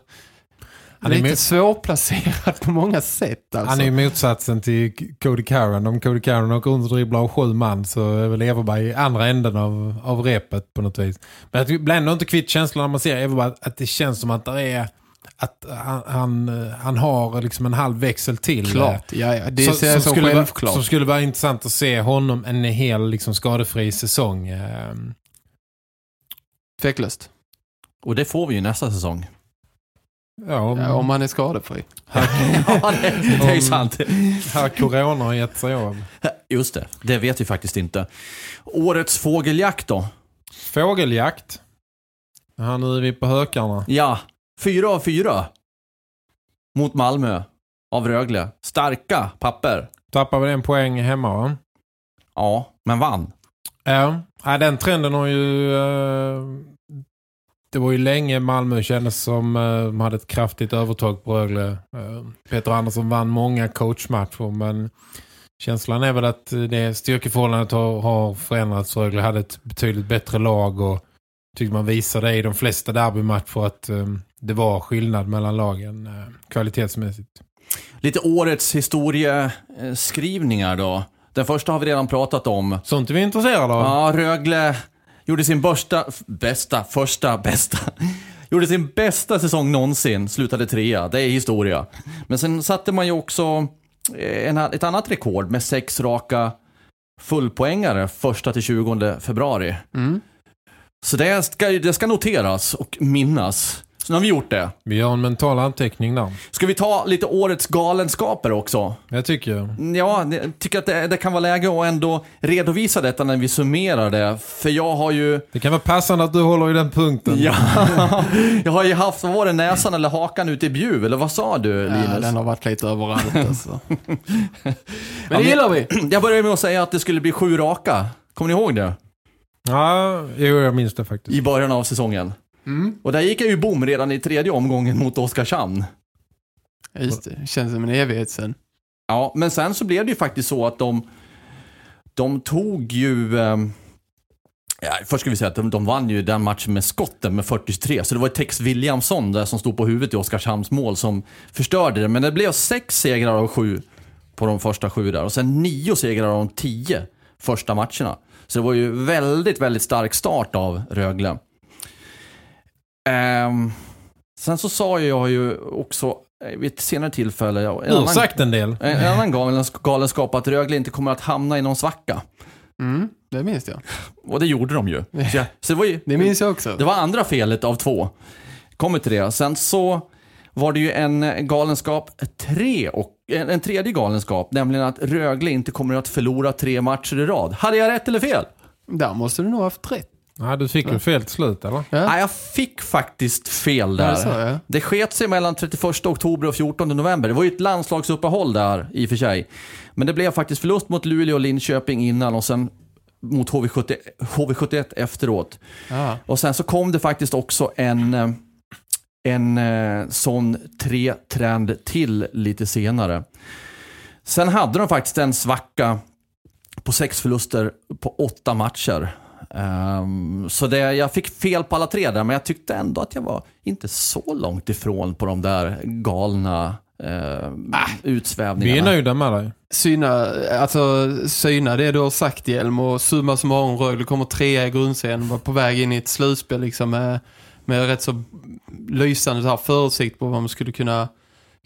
han är lite svårplacerad på många sätt. Alltså. Han är ju motsatsen till Cody Caron. Om Cody Caron åker och dribblar av sju man så är väl Everberg i andra änden av, av repet på något vis. Men jag blir ändå inte kvitt känslan när man ser Everberg att det känns som att det är att han, han, han har liksom en halv växel till. Klart, ja, ja. det så, ser som, skulle självklart. Vara, som skulle vara intressant att se honom en hel liksom, skadefri säsong. Ehm. Tveklöst. Och det får vi ju nästa säsong. Ja, om, ja, om han är skadefri. ja, det, det är ju sant. Har corona har gett sig av. Just det, det vet vi faktiskt inte. Årets fågeljakt då? Fågeljakt? Ja, nu är vi på hökarna. Ja, fyra av fyra. Mot Malmö. Av Rögle. Starka papper. Tappar vi en poäng hemma va? Ja, men vann. Ja, den trenden har ju... Uh det var ju länge Malmö kändes som de hade ett kraftigt övertag på Rögle. Uh, Peter Andersson vann många coachmatcher men känslan är väl att det styrkeförhållandet har, har förändrats. Rögle hade ett betydligt bättre lag och tyckte man visade i de flesta derbymatcher att um, det var skillnad mellan lagen uh, kvalitetsmässigt. Lite årets historieskrivningar då. Den första har vi redan pratat om. Sånt är vi intresserade av. Ja, Rögle Gjorde sin börsta, bästa, första, bästa. Gjorde sin bästa säsong någonsin. Slutade trea. Det är historia. Men sen satte man ju också eh, en, ett annat rekord med sex raka fullpoängare första till 20 februari. Mm. Så det ska, det ska noteras och minnas. Så nu har vi gjort det. Vi har en mental anteckning där. Ska vi ta lite årets galenskaper också? Jag tycker jag. Ja, jag tycker att det, det, kan vara läge att ändå redovisa detta när vi summerar det. För jag har ju... Det kan vara passande att du håller i den punkten. Ja, jag har ju haft, vad var det, näsan eller hakan ute i Bjuv? Eller vad sa du, Linus? Ja, den har varit lite överallt alltså. Men det gillar vi. Jag började med att säga att det skulle bli sju raka. Kommer ni ihåg det? Ja, jo, jag minns det faktiskt. I början av säsongen. Mm. Och där gick jag ju bom redan i tredje omgången mot Oskarshamn. Just det, känns som en evighet sen. Ja, men sen så blev det ju faktiskt så att de, de tog ju... Eh, ja, först ska vi säga att de, de vann ju den matchen med skotten med 43. Så det var Tex Williamson där som stod på huvudet i Oskarshamns mål som förstörde det. Men det blev sex segrar av sju på de första sju där. Och sen nio segrar av de tio första matcherna. Så det var ju väldigt, väldigt stark start av Rögle. Um, sen så sa jag ju också vid ett senare tillfälle. En du har sagt en del. En, en annan galenskap att Rögle inte kommer att hamna i någon svacka. Mm, det minns jag. Och det gjorde de ju. Så, så det, var ju, det minns jag också. Det var andra felet av två. Kommer till det. Sen så var det ju en galenskap tre och en, en tredje galenskap, nämligen att Rögle inte kommer att förlora tre matcher i rad. Hade jag rätt eller fel? Där måste du nog ha haft rätt. Nej, du fick väl fel till slut, eller? Ja. Nej, jag fick faktiskt fel där. Det, så, ja. det sket sig mellan 31 oktober och 14 november. Det var ju ett landslagsuppehåll där, i och för sig. Men det blev faktiskt förlust mot Luleå och Linköping innan och sen mot HV70, HV71 efteråt. Ja. Och sen så kom det faktiskt också en, eh, en eh, sån tre-trend till lite senare. Sen hade de faktiskt en svacka på sex förluster på åtta matcher. Um, så det, jag fick fel på alla tre där, men jag tyckte ändå att jag var inte så långt ifrån på de där galna uh, ah, utsvävningarna. Vi är nöjda med dig. Syna, alltså, syna det du har sagt Hjelm och summa summarum Rögle kommer trea i grundserien var på väg in i ett slutspel liksom med, med rätt så lysande så här förutsikt på vad man skulle kunna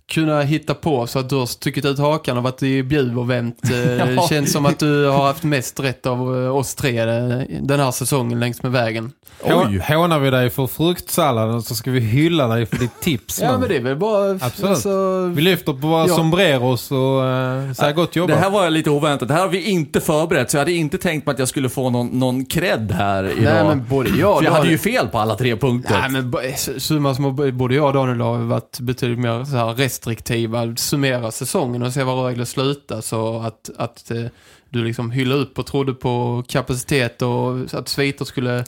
kunna hitta på så att du har stuckit ut hakan och varit i Bjuv och vänt. Eh, Ja. Känns som att du har haft mest rätt av eh, oss tre eh, den här säsongen längs med vägen. Hå- Hånar vi dig för fruktsalladen så ska vi hylla dig för ditt tips. Ja, men det är väl bara... Absolut. alltså, Vi lyfter på våra Ja. sombreros och äh, säger gott jobbat. Det här var lite oväntat. Det här har vi inte förberett, så jag hade inte tänkt mig att jag skulle få någon, någon cred här idag. nej, men både jag För jag hade ju fel på alla tre punkter. Nej, men summa som både jag och Daniel har varit betydligt mer så här restriktiva. Summera säsongen och se var Rögle slutar så att, att eh, du liksom hyllade upp och trodde på kapacitet och att sviter skulle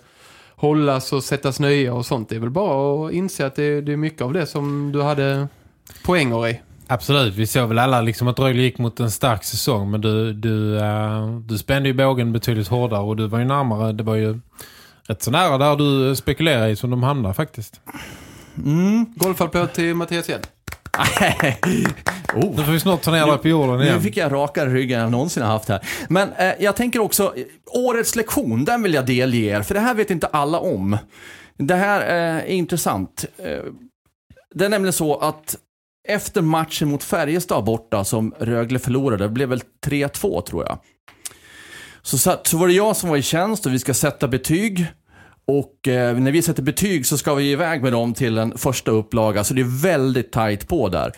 hållas och sättas nya och sånt. Det är väl bara att inse att det, det är mycket av det som du hade poänger i. Absolut, vi såg väl alla liksom att Rögle gick mot en stark säsong men du, du, äh, du spände ju bågen betydligt hårdare och du var ju närmare, det var ju rätt så nära där du spekulerar i som de hamnar faktiskt. Mm. Golfapplåd till Mattias igen. Oh. Nu får vi snart ta ner dig på jorden igen. Nu fick jag rakare rygg än jag någonsin har haft här. Men eh, jag tänker också, årets lektion, den vill jag delge er, för det här vet inte alla om. Det här eh, är intressant. Eh, det är nämligen så att efter matchen mot Färjestad borta som Rögle förlorade, det blev väl 3-2 tror jag. Så, så var det jag som var i tjänst och vi ska sätta betyg. Och eh, när vi sätter betyg så ska vi iväg med dem till en första upplaga, så det är väldigt tajt på där.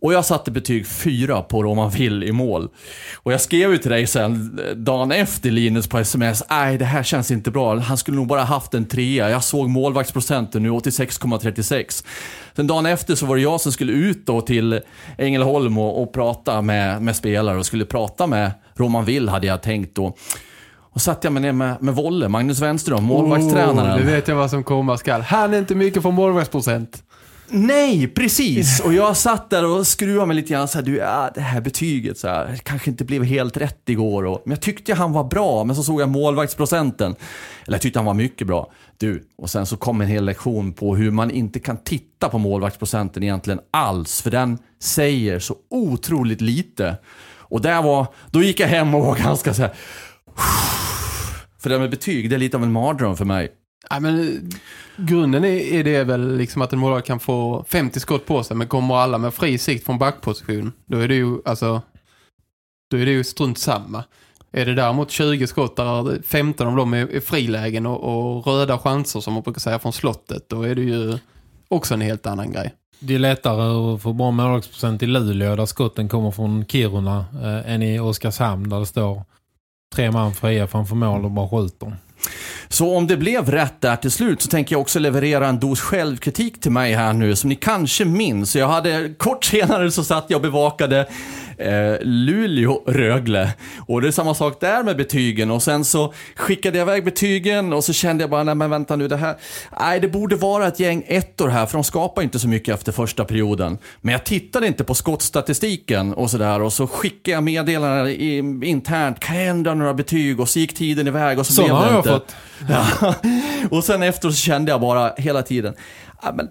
Och jag satte betyg 4 på Roman Will i mål. Och jag skrev ju till dig sen eh, dagen efter Linus på sms. Nej, det här känns inte bra. Han skulle nog bara haft en trea. Jag såg målvaktsprocenten nu, 86,36. Sen dagen efter så var det jag som skulle ut då till Ängelholm och, och prata med, med spelare och skulle prata med Roman Will hade jag tänkt då. Och satt jag mig ner med, med Volle, Magnus Wenström, målvaktstränaren. Oh, det vet jag vad som komma skall. Han är inte mycket för målvaktsprocent. Nej, precis. Och jag satt där och skruvade mig lite grann så här, du, ja, det här betyget så här, kanske inte blev helt rätt igår. Och, men jag tyckte han var bra, men så såg jag målvaktsprocenten. Eller jag tyckte han var mycket bra. Du, och sen så kom en hel lektion på hur man inte kan titta på målvaktsprocenten egentligen alls, för den säger så otroligt lite. Och där var, då gick jag hem och var ganska så här. För det här med betyg, det är lite av en mardröm för mig. Ja, men eh, grunden är, är det väl liksom att en målvakt kan få 50 skott på sig men kommer alla med fri sikt från backposition då är det ju alltså då är det ju strunt samma. Är det däremot 20 skott där 15 av dem är, är frilägen och, och röda chanser som man brukar säga från slottet då är det ju också en helt annan grej. Det är lättare att få bra målvaktsprocent i Luleå där skotten kommer från Kiruna eh, än i Oskarshamn där det står tre man fria framför mål och bara skjuter. Så om det blev rätt där till slut så tänker jag också leverera en dos självkritik till mig här nu som ni kanske minns. Jag hade, kort senare så satt jag och bevakade eh, Luleå-Rögle. Och det är samma sak där med betygen. Och sen så skickade jag iväg betygen och så kände jag bara, nej men vänta nu det här. Nej, det borde vara ett gäng ettor här för de skapar inte så mycket efter första perioden. Men jag tittade inte på skottstatistiken och sådär och så skickade jag meddelanden i, internt. Kan jag ändra några betyg? Och så gick tiden iväg och så Sådana blev det har jag inte. fått. Ja. Och sen efter så kände jag bara hela tiden, ja, men,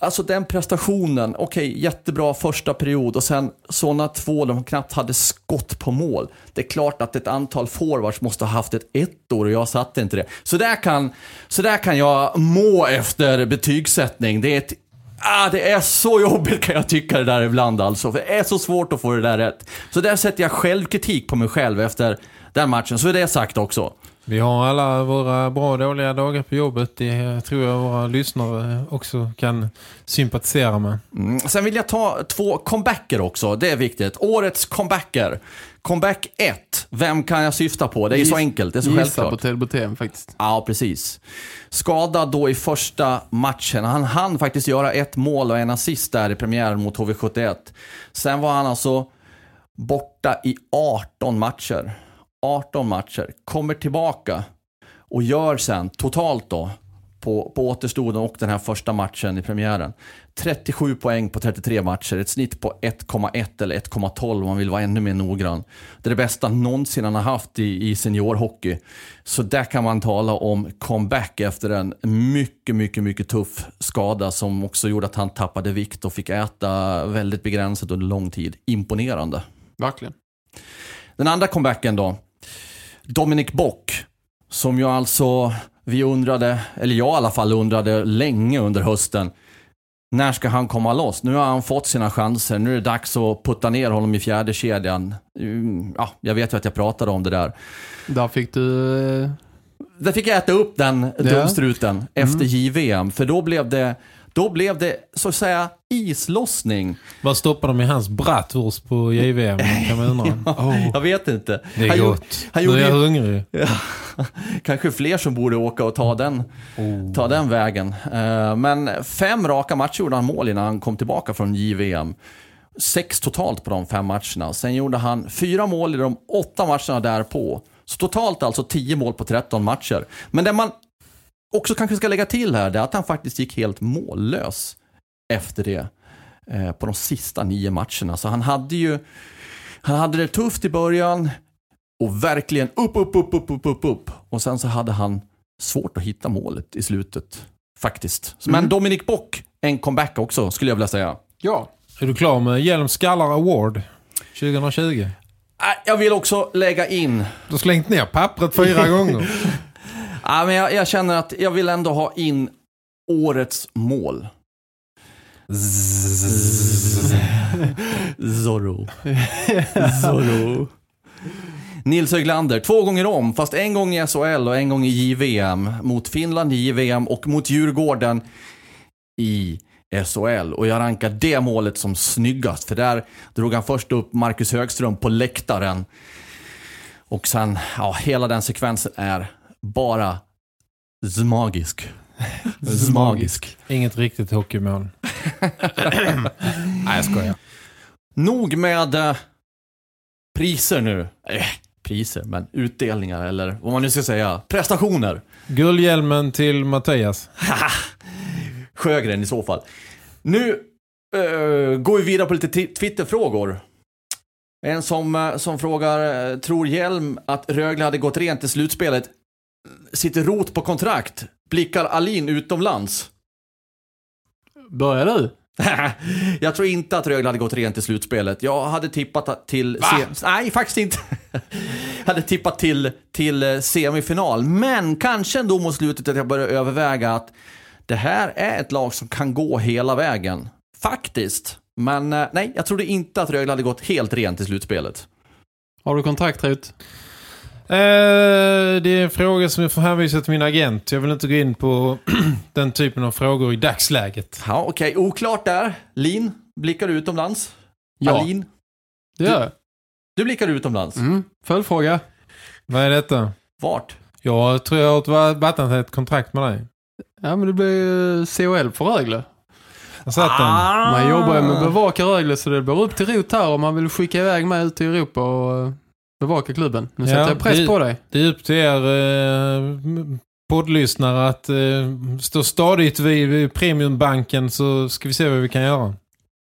alltså den prestationen, okej jättebra första period och sen sådana två de knappt hade skott på mål. Det är klart att ett antal forwards måste ha haft ett ettor och jag satte inte det. Så där kan, så där kan jag må efter betygssättning. Det är ett Ah, det är så jobbigt kan jag tycka det där ibland alltså. För det är så svårt att få det där rätt. Så där sätter jag självkritik på mig själv efter den matchen. Så är det sagt också. Vi har alla våra bra och dåliga dagar på jobbet. Det tror jag våra lyssnare också kan sympatisera med. Mm. Sen vill jag ta två comebacker också. Det är viktigt. Årets comebacker. Comeback 1. Vem kan jag syfta på? Det är ju så enkelt. Det är så Gissa självklart. på Ted Brithén faktiskt. Ja, precis. Skadad då i första matchen. Han hann faktiskt göra ett mål och en assist där i premiären mot HV71. Sen var han alltså borta i 18 matcher. 18 matcher. Kommer tillbaka och gör sen totalt då på, på återstoden och den här första matchen i premiären. 37 poäng på 33 matcher, ett snitt på 1,1 eller 1,12 om man vill vara ännu mer noggrann. Det är det bästa någonsin han har haft i, i seniorhockey. Så där kan man tala om comeback efter en mycket, mycket, mycket tuff skada som också gjorde att han tappade vikt och fick äta väldigt begränsat under lång tid. Imponerande. Verkligen. Den andra comebacken då. Dominic Bock. Som ju alltså vi undrade, eller jag i alla fall undrade länge under hösten. När ska han komma loss? Nu har han fått sina chanser. Nu är det dags att putta ner honom i fjärde kedjan. Mm, Ja, jag vet ju att jag pratade om det där. Där fick du... eh, Där fick jag äta upp den dumstruten efter JVM. För då blev det, då blev det så att säga islossning. Vad stoppar de i hans bratwurst på JVM? Kan man undra. Jag vet inte. Det är Han gjorde- gott. han nu är gjorde jag hungrig. Ja, kanske fler som borde åka och ta den, ta den vägen. Eh, Men fem raka matcher gjorde han mål innan han kom tillbaka från JVM. Sex totalt på de fem matcherna. Sen gjorde han fyra mål i de åtta matcherna därpå. Så totalt alltså 10 mål på 13 matcher. Men det man också kanske ska lägga till här det att han faktiskt gick helt mållös efter det eh, på de sista nio matcherna. Så han hade ju han hade det tufft i början och verkligen upp, upp, upp, upp, upp, upp, upp. Och sen så hade han svårt att hitta målet i slutet. Faktiskt. Men Dominic Bock, en comeback också skulle jag vilja säga. Ja. Är du klar med Hjelm Skallar Award 2020? Äh, Jag vill också lägga in Du har slängt ner pappret fyra gånger. Ja, men jag, jag känner att jag vill ändå ha in årets mål. Zorro. Zorro. Nils Höglander, två gånger om, fast en gång i SHL och en gång i JVM. Mot Finland i JVM och mot Djurgården i SHL. Och jag rankar det målet som snyggast, för där drog han först upp Marcus Högström på läktaren. Och sen, ja, hela den sekvensen är bara magisk. Magisk. Inget riktigt hockeymål. Nej, jag skojar. Nog med eh, priser nu. Eh, priser, men utdelningar eller vad man nu ska säga. Prestationer. Guldhjälmen till Mattias. Sjögren i så fall. Nu eh, går vi vidare på lite Twitterfrågor. En som, eh, som frågar, eh, tror Hjelm att Rögle hade gått rent i slutspelet? Sitter rot på kontrakt? Blickar Alin utomlands? Börjar du? jag tror inte att Rögle hade gått rent i slutspelet. Jag hade tippat till... Se- Nej, faktiskt inte. hade tippat till, till eh, semifinal. Men kanske ändå mot slutet att jag började överväga att det här är ett lag som kan gå hela vägen. Faktiskt. Men eh, nej, jag trodde inte att Rögle hade gått helt rent i slutspelet. Har du kontrakt ut? Eh, det är en fråga som jag får hänvisa till min agent. Jag vill inte gå in på den typen av frågor i dagsläget. Ja, okej. Oklart där. Lin, blickar du utomlands? Ja. Alin, Det gör jag. du blickar utomlands. Mm. Följdfråga. Vad är detta? Vart? Jag tror jag har ett va- vattentätt kontrakt med dig. Ja, men det blir ju COL för Rögle. Jag satt den. Man jobbar ju med att bevaka Rögle så det blir upp till rot här om man vill skicka iväg mig ut i Europa och eh, bevaka klubben. Nu Ja, sätter jag press det- på dig. Det är upp till er eh, poddlyssnare att eh, stå stadigt vid, vid premiumbanken så ska vi se vad vi kan göra.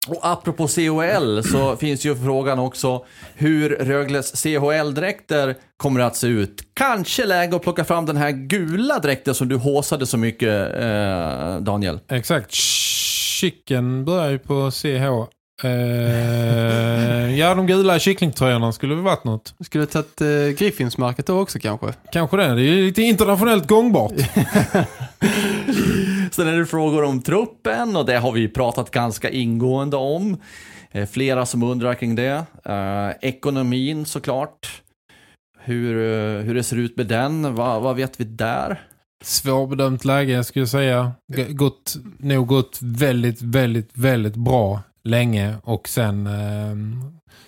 Och apropå CHL så finns ju frågan också hur Rögles CHL-dräkter kommer att se ut. Kanske läge att plocka fram den här gula dräkten som du håsade så mycket, eh, Daniel. Exakt. Chicken börjar ju på CH. Eh, ja, de gula kycklingtröjorna skulle väl varit något. Skulle tagit eh, Griffinsmärket då också kanske? Kanske det. Det är ju lite internationellt gångbart. Sen är det frågor om truppen och det har vi pratat ganska ingående om. Eh, Flera som undrar kring det. Eh, ekonomin såklart. Hur, eh, hur det ser ut med den. Vad, vad vet vi där? Svårbedömt läge skulle jag säga. G- Gått, nog gått väldigt, väldigt, väldigt bra länge och sen eh,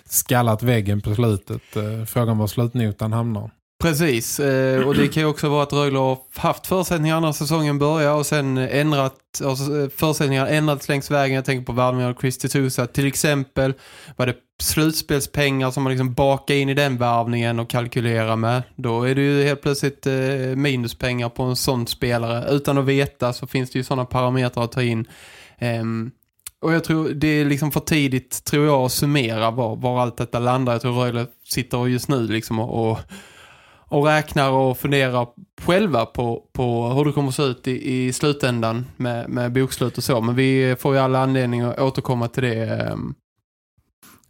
skallat väggen på slutet. Eh, frågan var slutnotan hamnar. Precis, eh, och det kan ju också vara att Rögle har haft förutsättningar när säsongen börjar och sen ändrat, alltså förutsättningar ändrats längs vägen. Jag tänker på värvningar av Christy Tusa. Till exempel var det slutspelspengar som man liksom bakar in i den värvningen och kalkylerar med. Då är det ju helt plötsligt eh, minuspengar på en sån spelare. Utan att veta så finns det ju sådana parametrar att ta in. Ehm, och jag tror det är liksom för tidigt tror jag att summera var, var allt detta landar. Jag tror Rögle sitter just nu liksom och, och och räknar och funderar själva på, på hur det kommer att se ut i, i slutändan med, med bokslut och så. Men vi får ju alla anledning att återkomma till det ehm,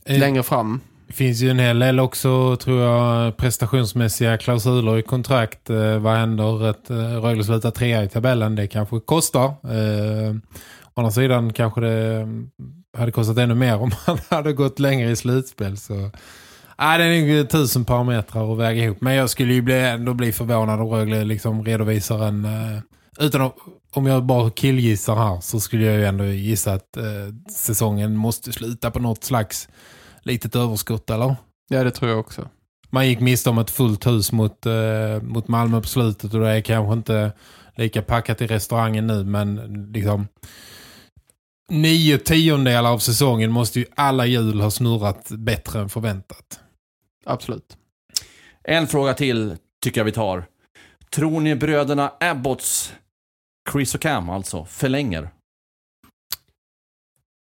Eh, längre fram. Det finns ju en hel del också, tror jag, prestationsmässiga klausuler i kontrakt. Eh, vad händer ett eh, Rögle slutar trea i tabellen? Det kanske kostar. Eh, å andra sidan kanske det hade kostat ännu mer om man hade gått längre i slutspel. Så Nej, det är nog tusen parametrar att väga ihop. Men jag skulle ju bli, ändå bli förvånad om Rögle liksom redovisar en... Uh, utan att, om jag bara killgissar här så skulle jag ju ändå gissa att uh, säsongen måste sluta på något slags litet överskott, eller? Ja, det tror jag också. Man gick miste om ett fullt hus mot, uh, mot Malmö på slutet och det är kanske inte lika packat i restaurangen nu, men liksom nio tiondelar av säsongen måste ju alla hjul ha snurrat bättre än förväntat. Absolut. En fråga till tycker jag vi tar. Tror ni bröderna Abbotts, Chris och Cam alltså, förlänger?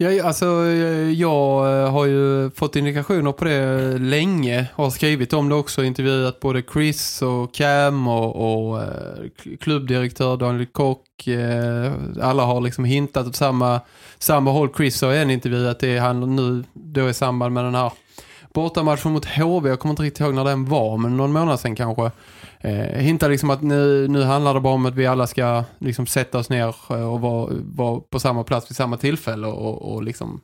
Ja, alltså, eh, jag eh, har ju fått indikationer på det länge och har skrivit om det också. Intervjuat både Chris och Cam och, och eh, klubbdirektör Daniel Kock. Alla har liksom hintat åt samma, samma håll. Chris har en intervju att det är han nu då i samband med den här bortamatchen mot HV. Jag kommer inte riktigt ihåg när den var, men någon månad sedan kanske. Eh, hintar liksom att nu, nu handlar det bara om att vi alla ska liksom sätta oss ner och vara, vara på samma plats vid samma tillfälle och, och liksom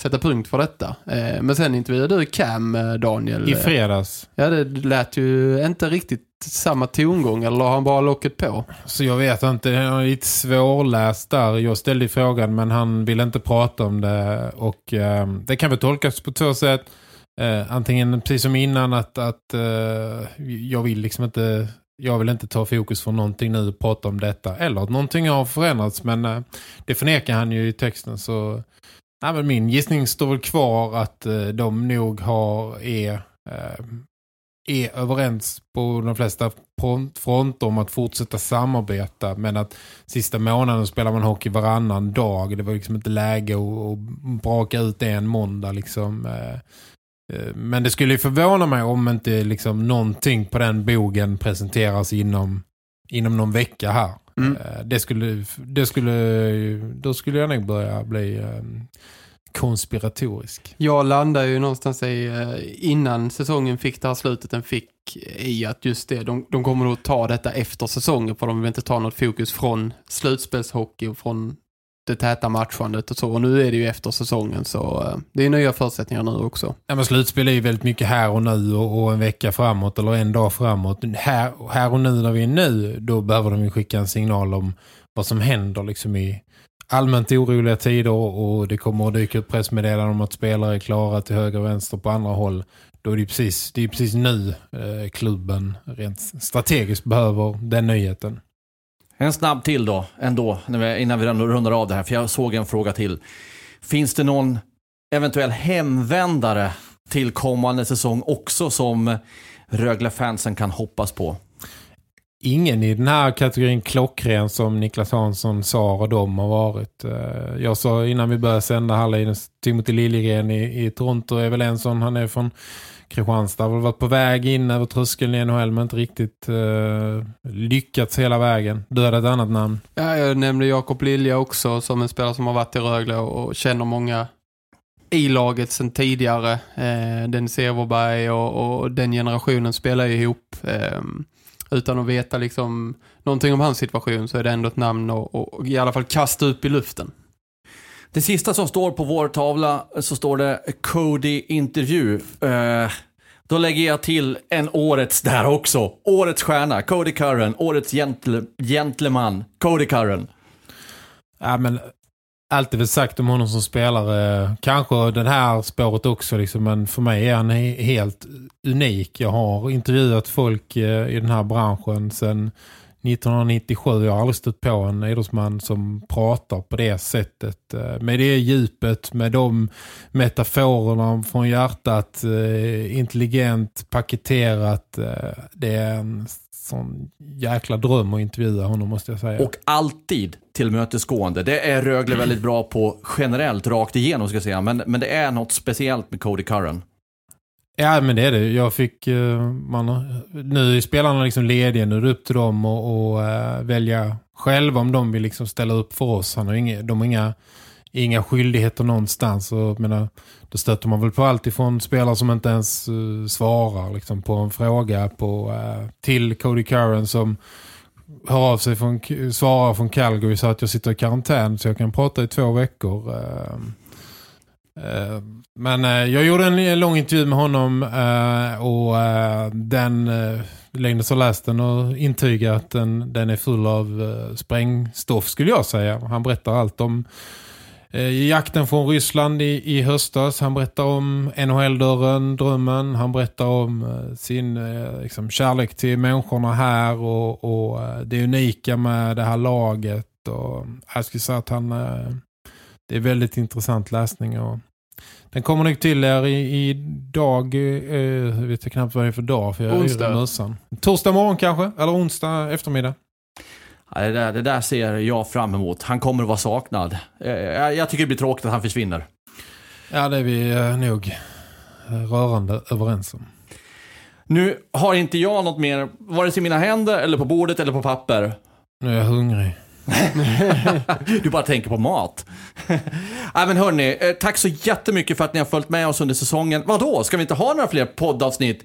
sätta punkt för detta. Eh, men sen intervjuade du Cam, eh, Daniel. I fredags. Ja, det lät ju inte riktigt samma tongång eller har han bara locket på? Så jag vet inte, det är lite svårläst där. Jag ställde frågan men han ville inte prata om det och eh, det kan väl tolkas på två sätt. Eh, antingen precis som innan att, att eh, jag vill liksom inte jag vill inte ta fokus från någonting nu och prata om detta. Eller att någonting har förändrats men eh, det förnekar han ju i texten så nej, men min gissning står väl kvar att eh, de nog har är, eh, är överens på de flesta fronter om att fortsätta samarbeta men att sista månaden spelar man hockey varannan dag. Det var liksom inte läge att, att braka ut en måndag liksom Eh, men det skulle ju förvåna mig om inte liksom någonting på den bogen presenteras inom, inom någon vecka här. Mm. Eh, det skulle, det skulle, då skulle jag nog börja bli um, konspiratorisk. Jag landar ju någonstans i, innan säsongen fick det här slutet den fick i att just det, de, de kommer att ta detta efter säsongen för de vill inte ta något fokus från slutspelshockey och från det täta matchandet och så. Och nu är det ju efter säsongen så eh, det är nya förutsättningar nu också. Ja, men slutspel är ju väldigt mycket här och nu och, och, en vecka framåt eller en dag framåt. Här, här och nu när vi är nu, då behöver de ju skicka en signal om vad som händer liksom i allmänt oroliga tider och det kommer att dyka upp pressmeddelanden om att spelare är klara till höger och vänster på andra håll. Då är det precis, det är precis nu eh, klubben rent strategiskt behöver den nyheten. En snabb till då, ändå, innan vi rundar av det här. För jag såg en fråga till. Finns det någon eventuell hemvändare till kommande säsong också som Rögle-fansen kan hoppas på? Ingen i den här kategorin klockren som Niklas Hansson Sara och de har varit. Eh, jag sa innan vi började sända Hallinus Timothy Liljegren i, i Toronto är väl en sån. Han är från Kristianstad har väl varit på väg in över tröskeln i NHL men inte riktigt uh, lyckats hela vägen. Du hade ett annat namn. Ja, jag nämnde Jakob Lilja också som en spelare som har varit i Rögle och känner många i laget sedan tidigare. Eh, Dennis Everberg och, och, den generationen spelar ju ihop. Eh, utan att veta liksom någonting om hans situation så är det ändå ett namn och, och i alla fall kasta upp i luften. Det sista som står på vår tavla eh, så står det Cody-intervju. Uh, eh, då lägger jag till en årets där också. Årets stjärna, Cody Curran. Årets gentle, gentleman, Cody Curran. Ja, men allt är väl sagt om honom som spelare. Kanske den här spåret också, liksom, men för mig är han helt unik. Jag har intervjuat folk eh, i den här branschen sen 1997. Jag har aldrig stött på en idrottsman som pratar på det sättet. Eh, med det djupet, med de metaforerna från hjärtat. Eh, intelligent, paketerat. Eh, det är en sån jäkla dröm att intervjua honom måste jag säga. Och alltid tillmötesgående. Det är Rögle väldigt bra på generellt, rakt igenom ska jag säga. Men, men det är något speciellt med Cody Curran. Ja, men det är det. Jag fick... Eh, man, nu är spelarna liksom lediga. Nu är det upp till dem att och eh, välja själva om de vill liksom ställa upp för oss. Han har inga, de har inga inga skyldigheter någonstans. Och, menar, då stöter man väl på allt ifrån spelare som inte ens uh, svarar liksom, på en fråga på, uh, till Cody Curran som hör av sig från, svarar från Calgary så att jag sitter i karantän så jag kan prata i två veckor. Uh, Eh, men eh, jag gjorde en lång intervju med honom eh, och den längden så läste den och intygade att den, den är full av sprängstoff skulle jag säga. Han berättar allt om jakten från Ryssland i, i höstas. Han berättar om NHL-dörren, drömmen. Han berättar om sin liksom, kärlek till människorna här och, och det unika med det här laget. Och jag skulle säga att han, det är väldigt intressant läsning. Och den kommer nog till er i, idag, jag vet knappt vad det är för dag för jag onsdag. är Torsdag morgon kanske, eller onsdag eftermiddag. Det där, det där ser jag fram emot. Han kommer att vara saknad. Eh, jag, jag tycker det blir tråkigt att han försvinner. Ja, det är vi eh, nog rörande överens om. Nu har inte jag något mer, vare sig i mina händer eller på bordet eller på papper. Nu är jag hungrig. du bara tänker på mat. Nej men hörni, eh, tack så jättemycket för att ni har följt med oss under säsongen. Vadå, ska vi inte ha några fler poddavsnitt?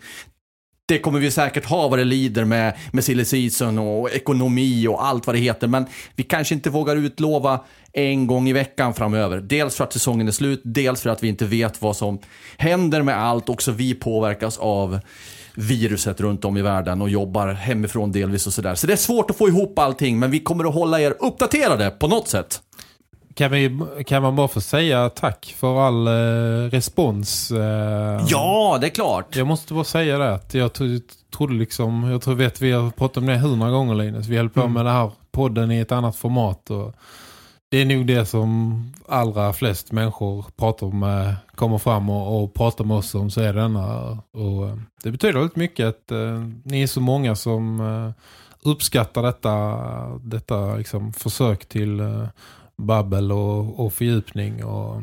det kommer vi säkert ha vad det lider med, med silly season och ekonomi och allt vad det heter. Men vi kanske inte vågar utlova en gång i veckan framöver. Dels för att säsongen är slut, dels för att vi inte vet vad som händer med allt. Också vi påverkas av viruset runt om i världen och jobbar hemifrån delvis och sådär. Så det är svårt att få ihop allting, men vi kommer att hålla er uppdaterade på något sätt. Kan, vi, kan man bara få säga tack för all eh, respons? Eh, ja, det är klart. Jag måste bara säga det. Att jag trodde liksom, jag tror vet vi har pratat om det hundra gånger Linus. Vi höll på mm. med det här podden i ett annat format. Och det är nog det som allra flest människor pratar om, eh, kommer fram och, och pratar med oss om så är det denna. Och, eh, det betyder väldigt mycket att eh, ni är så många som eh, uppskattar detta, detta liksom, försök till eh, babbel och, och fördjupning. Och,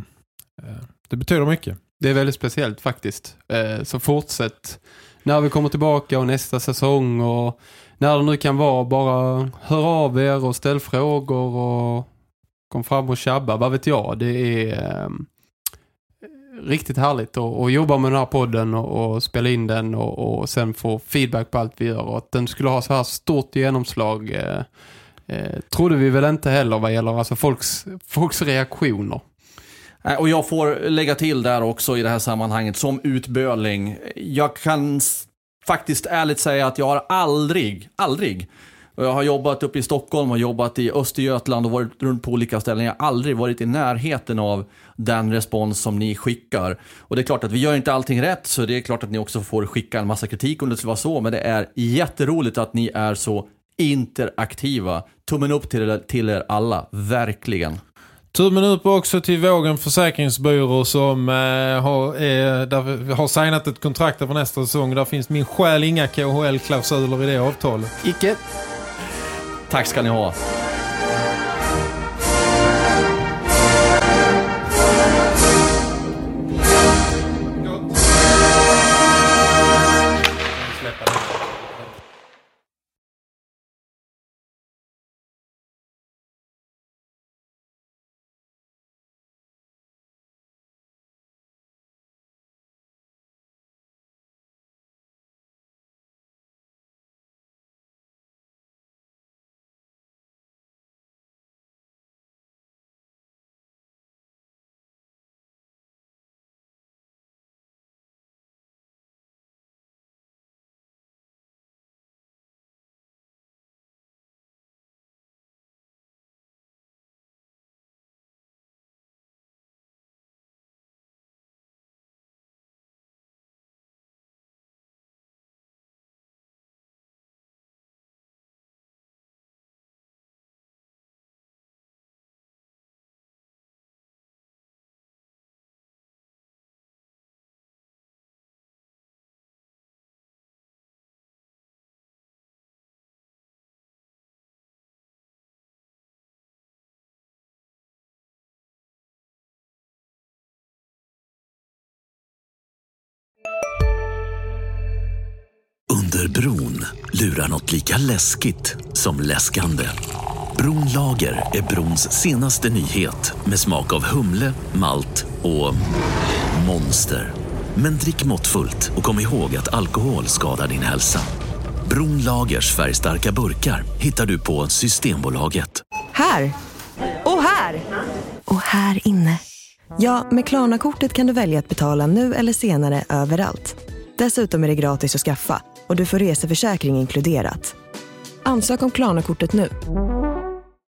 eh, det betyder mycket. Det är väldigt speciellt faktiskt. Eh, så fortsätt när vi kommer tillbaka och nästa säsong och när det nu kan vara, bara hör av er och ställ frågor och kom fram och tjabba, vad vet jag. Det är eh, riktigt härligt att, att jobba med den här podden och, och spela in den och, och, sen få feedback på allt vi gör och att den skulle ha så här stort genomslag eh, eh, trodde vi väl inte heller vad gäller alltså folks, folks reaktioner. Eh, och jag får lägga till där också i det här sammanhanget som utböling. Jag kan faktiskt ärligt säga att jag har aldrig, aldrig och jag har jobbat uppe i Stockholm och jobbat i Östergötland och varit runt på olika ställen. Jag har aldrig varit i närheten av den respons som ni skickar. Och det är klart att vi gör inte allting rätt så det är klart att ni också får skicka en massa kritik om det skulle vara så. Men det är jätteroligt att ni är så interaktiva. Tummen upp till er, till er alla, verkligen. Tummen upp också till Vågen Försäkringsbyrå som eh, har, eh, där, har signat ett kontrakt för nästa säsong. Där finns min själ inga KHL-klausuler i det avtalet. Icke. Tack ska ni ha. Under bron lurar något lika läskigt som läskande. Bronlager är brons senaste nyhet med smak av humle, malt och monster. Men drick måttfullt och kom ihåg att alkohol skadar din hälsa. Bronlagers färgstarka burkar hittar du på Systembolaget. Här! Och här! Och här inne. Ja, med Klarna-kortet kan du välja att betala nu eller senare överallt. Dessutom är det gratis att skaffa och du får reseförsäkring inkluderat. Ansök om Klarna-kortet nu.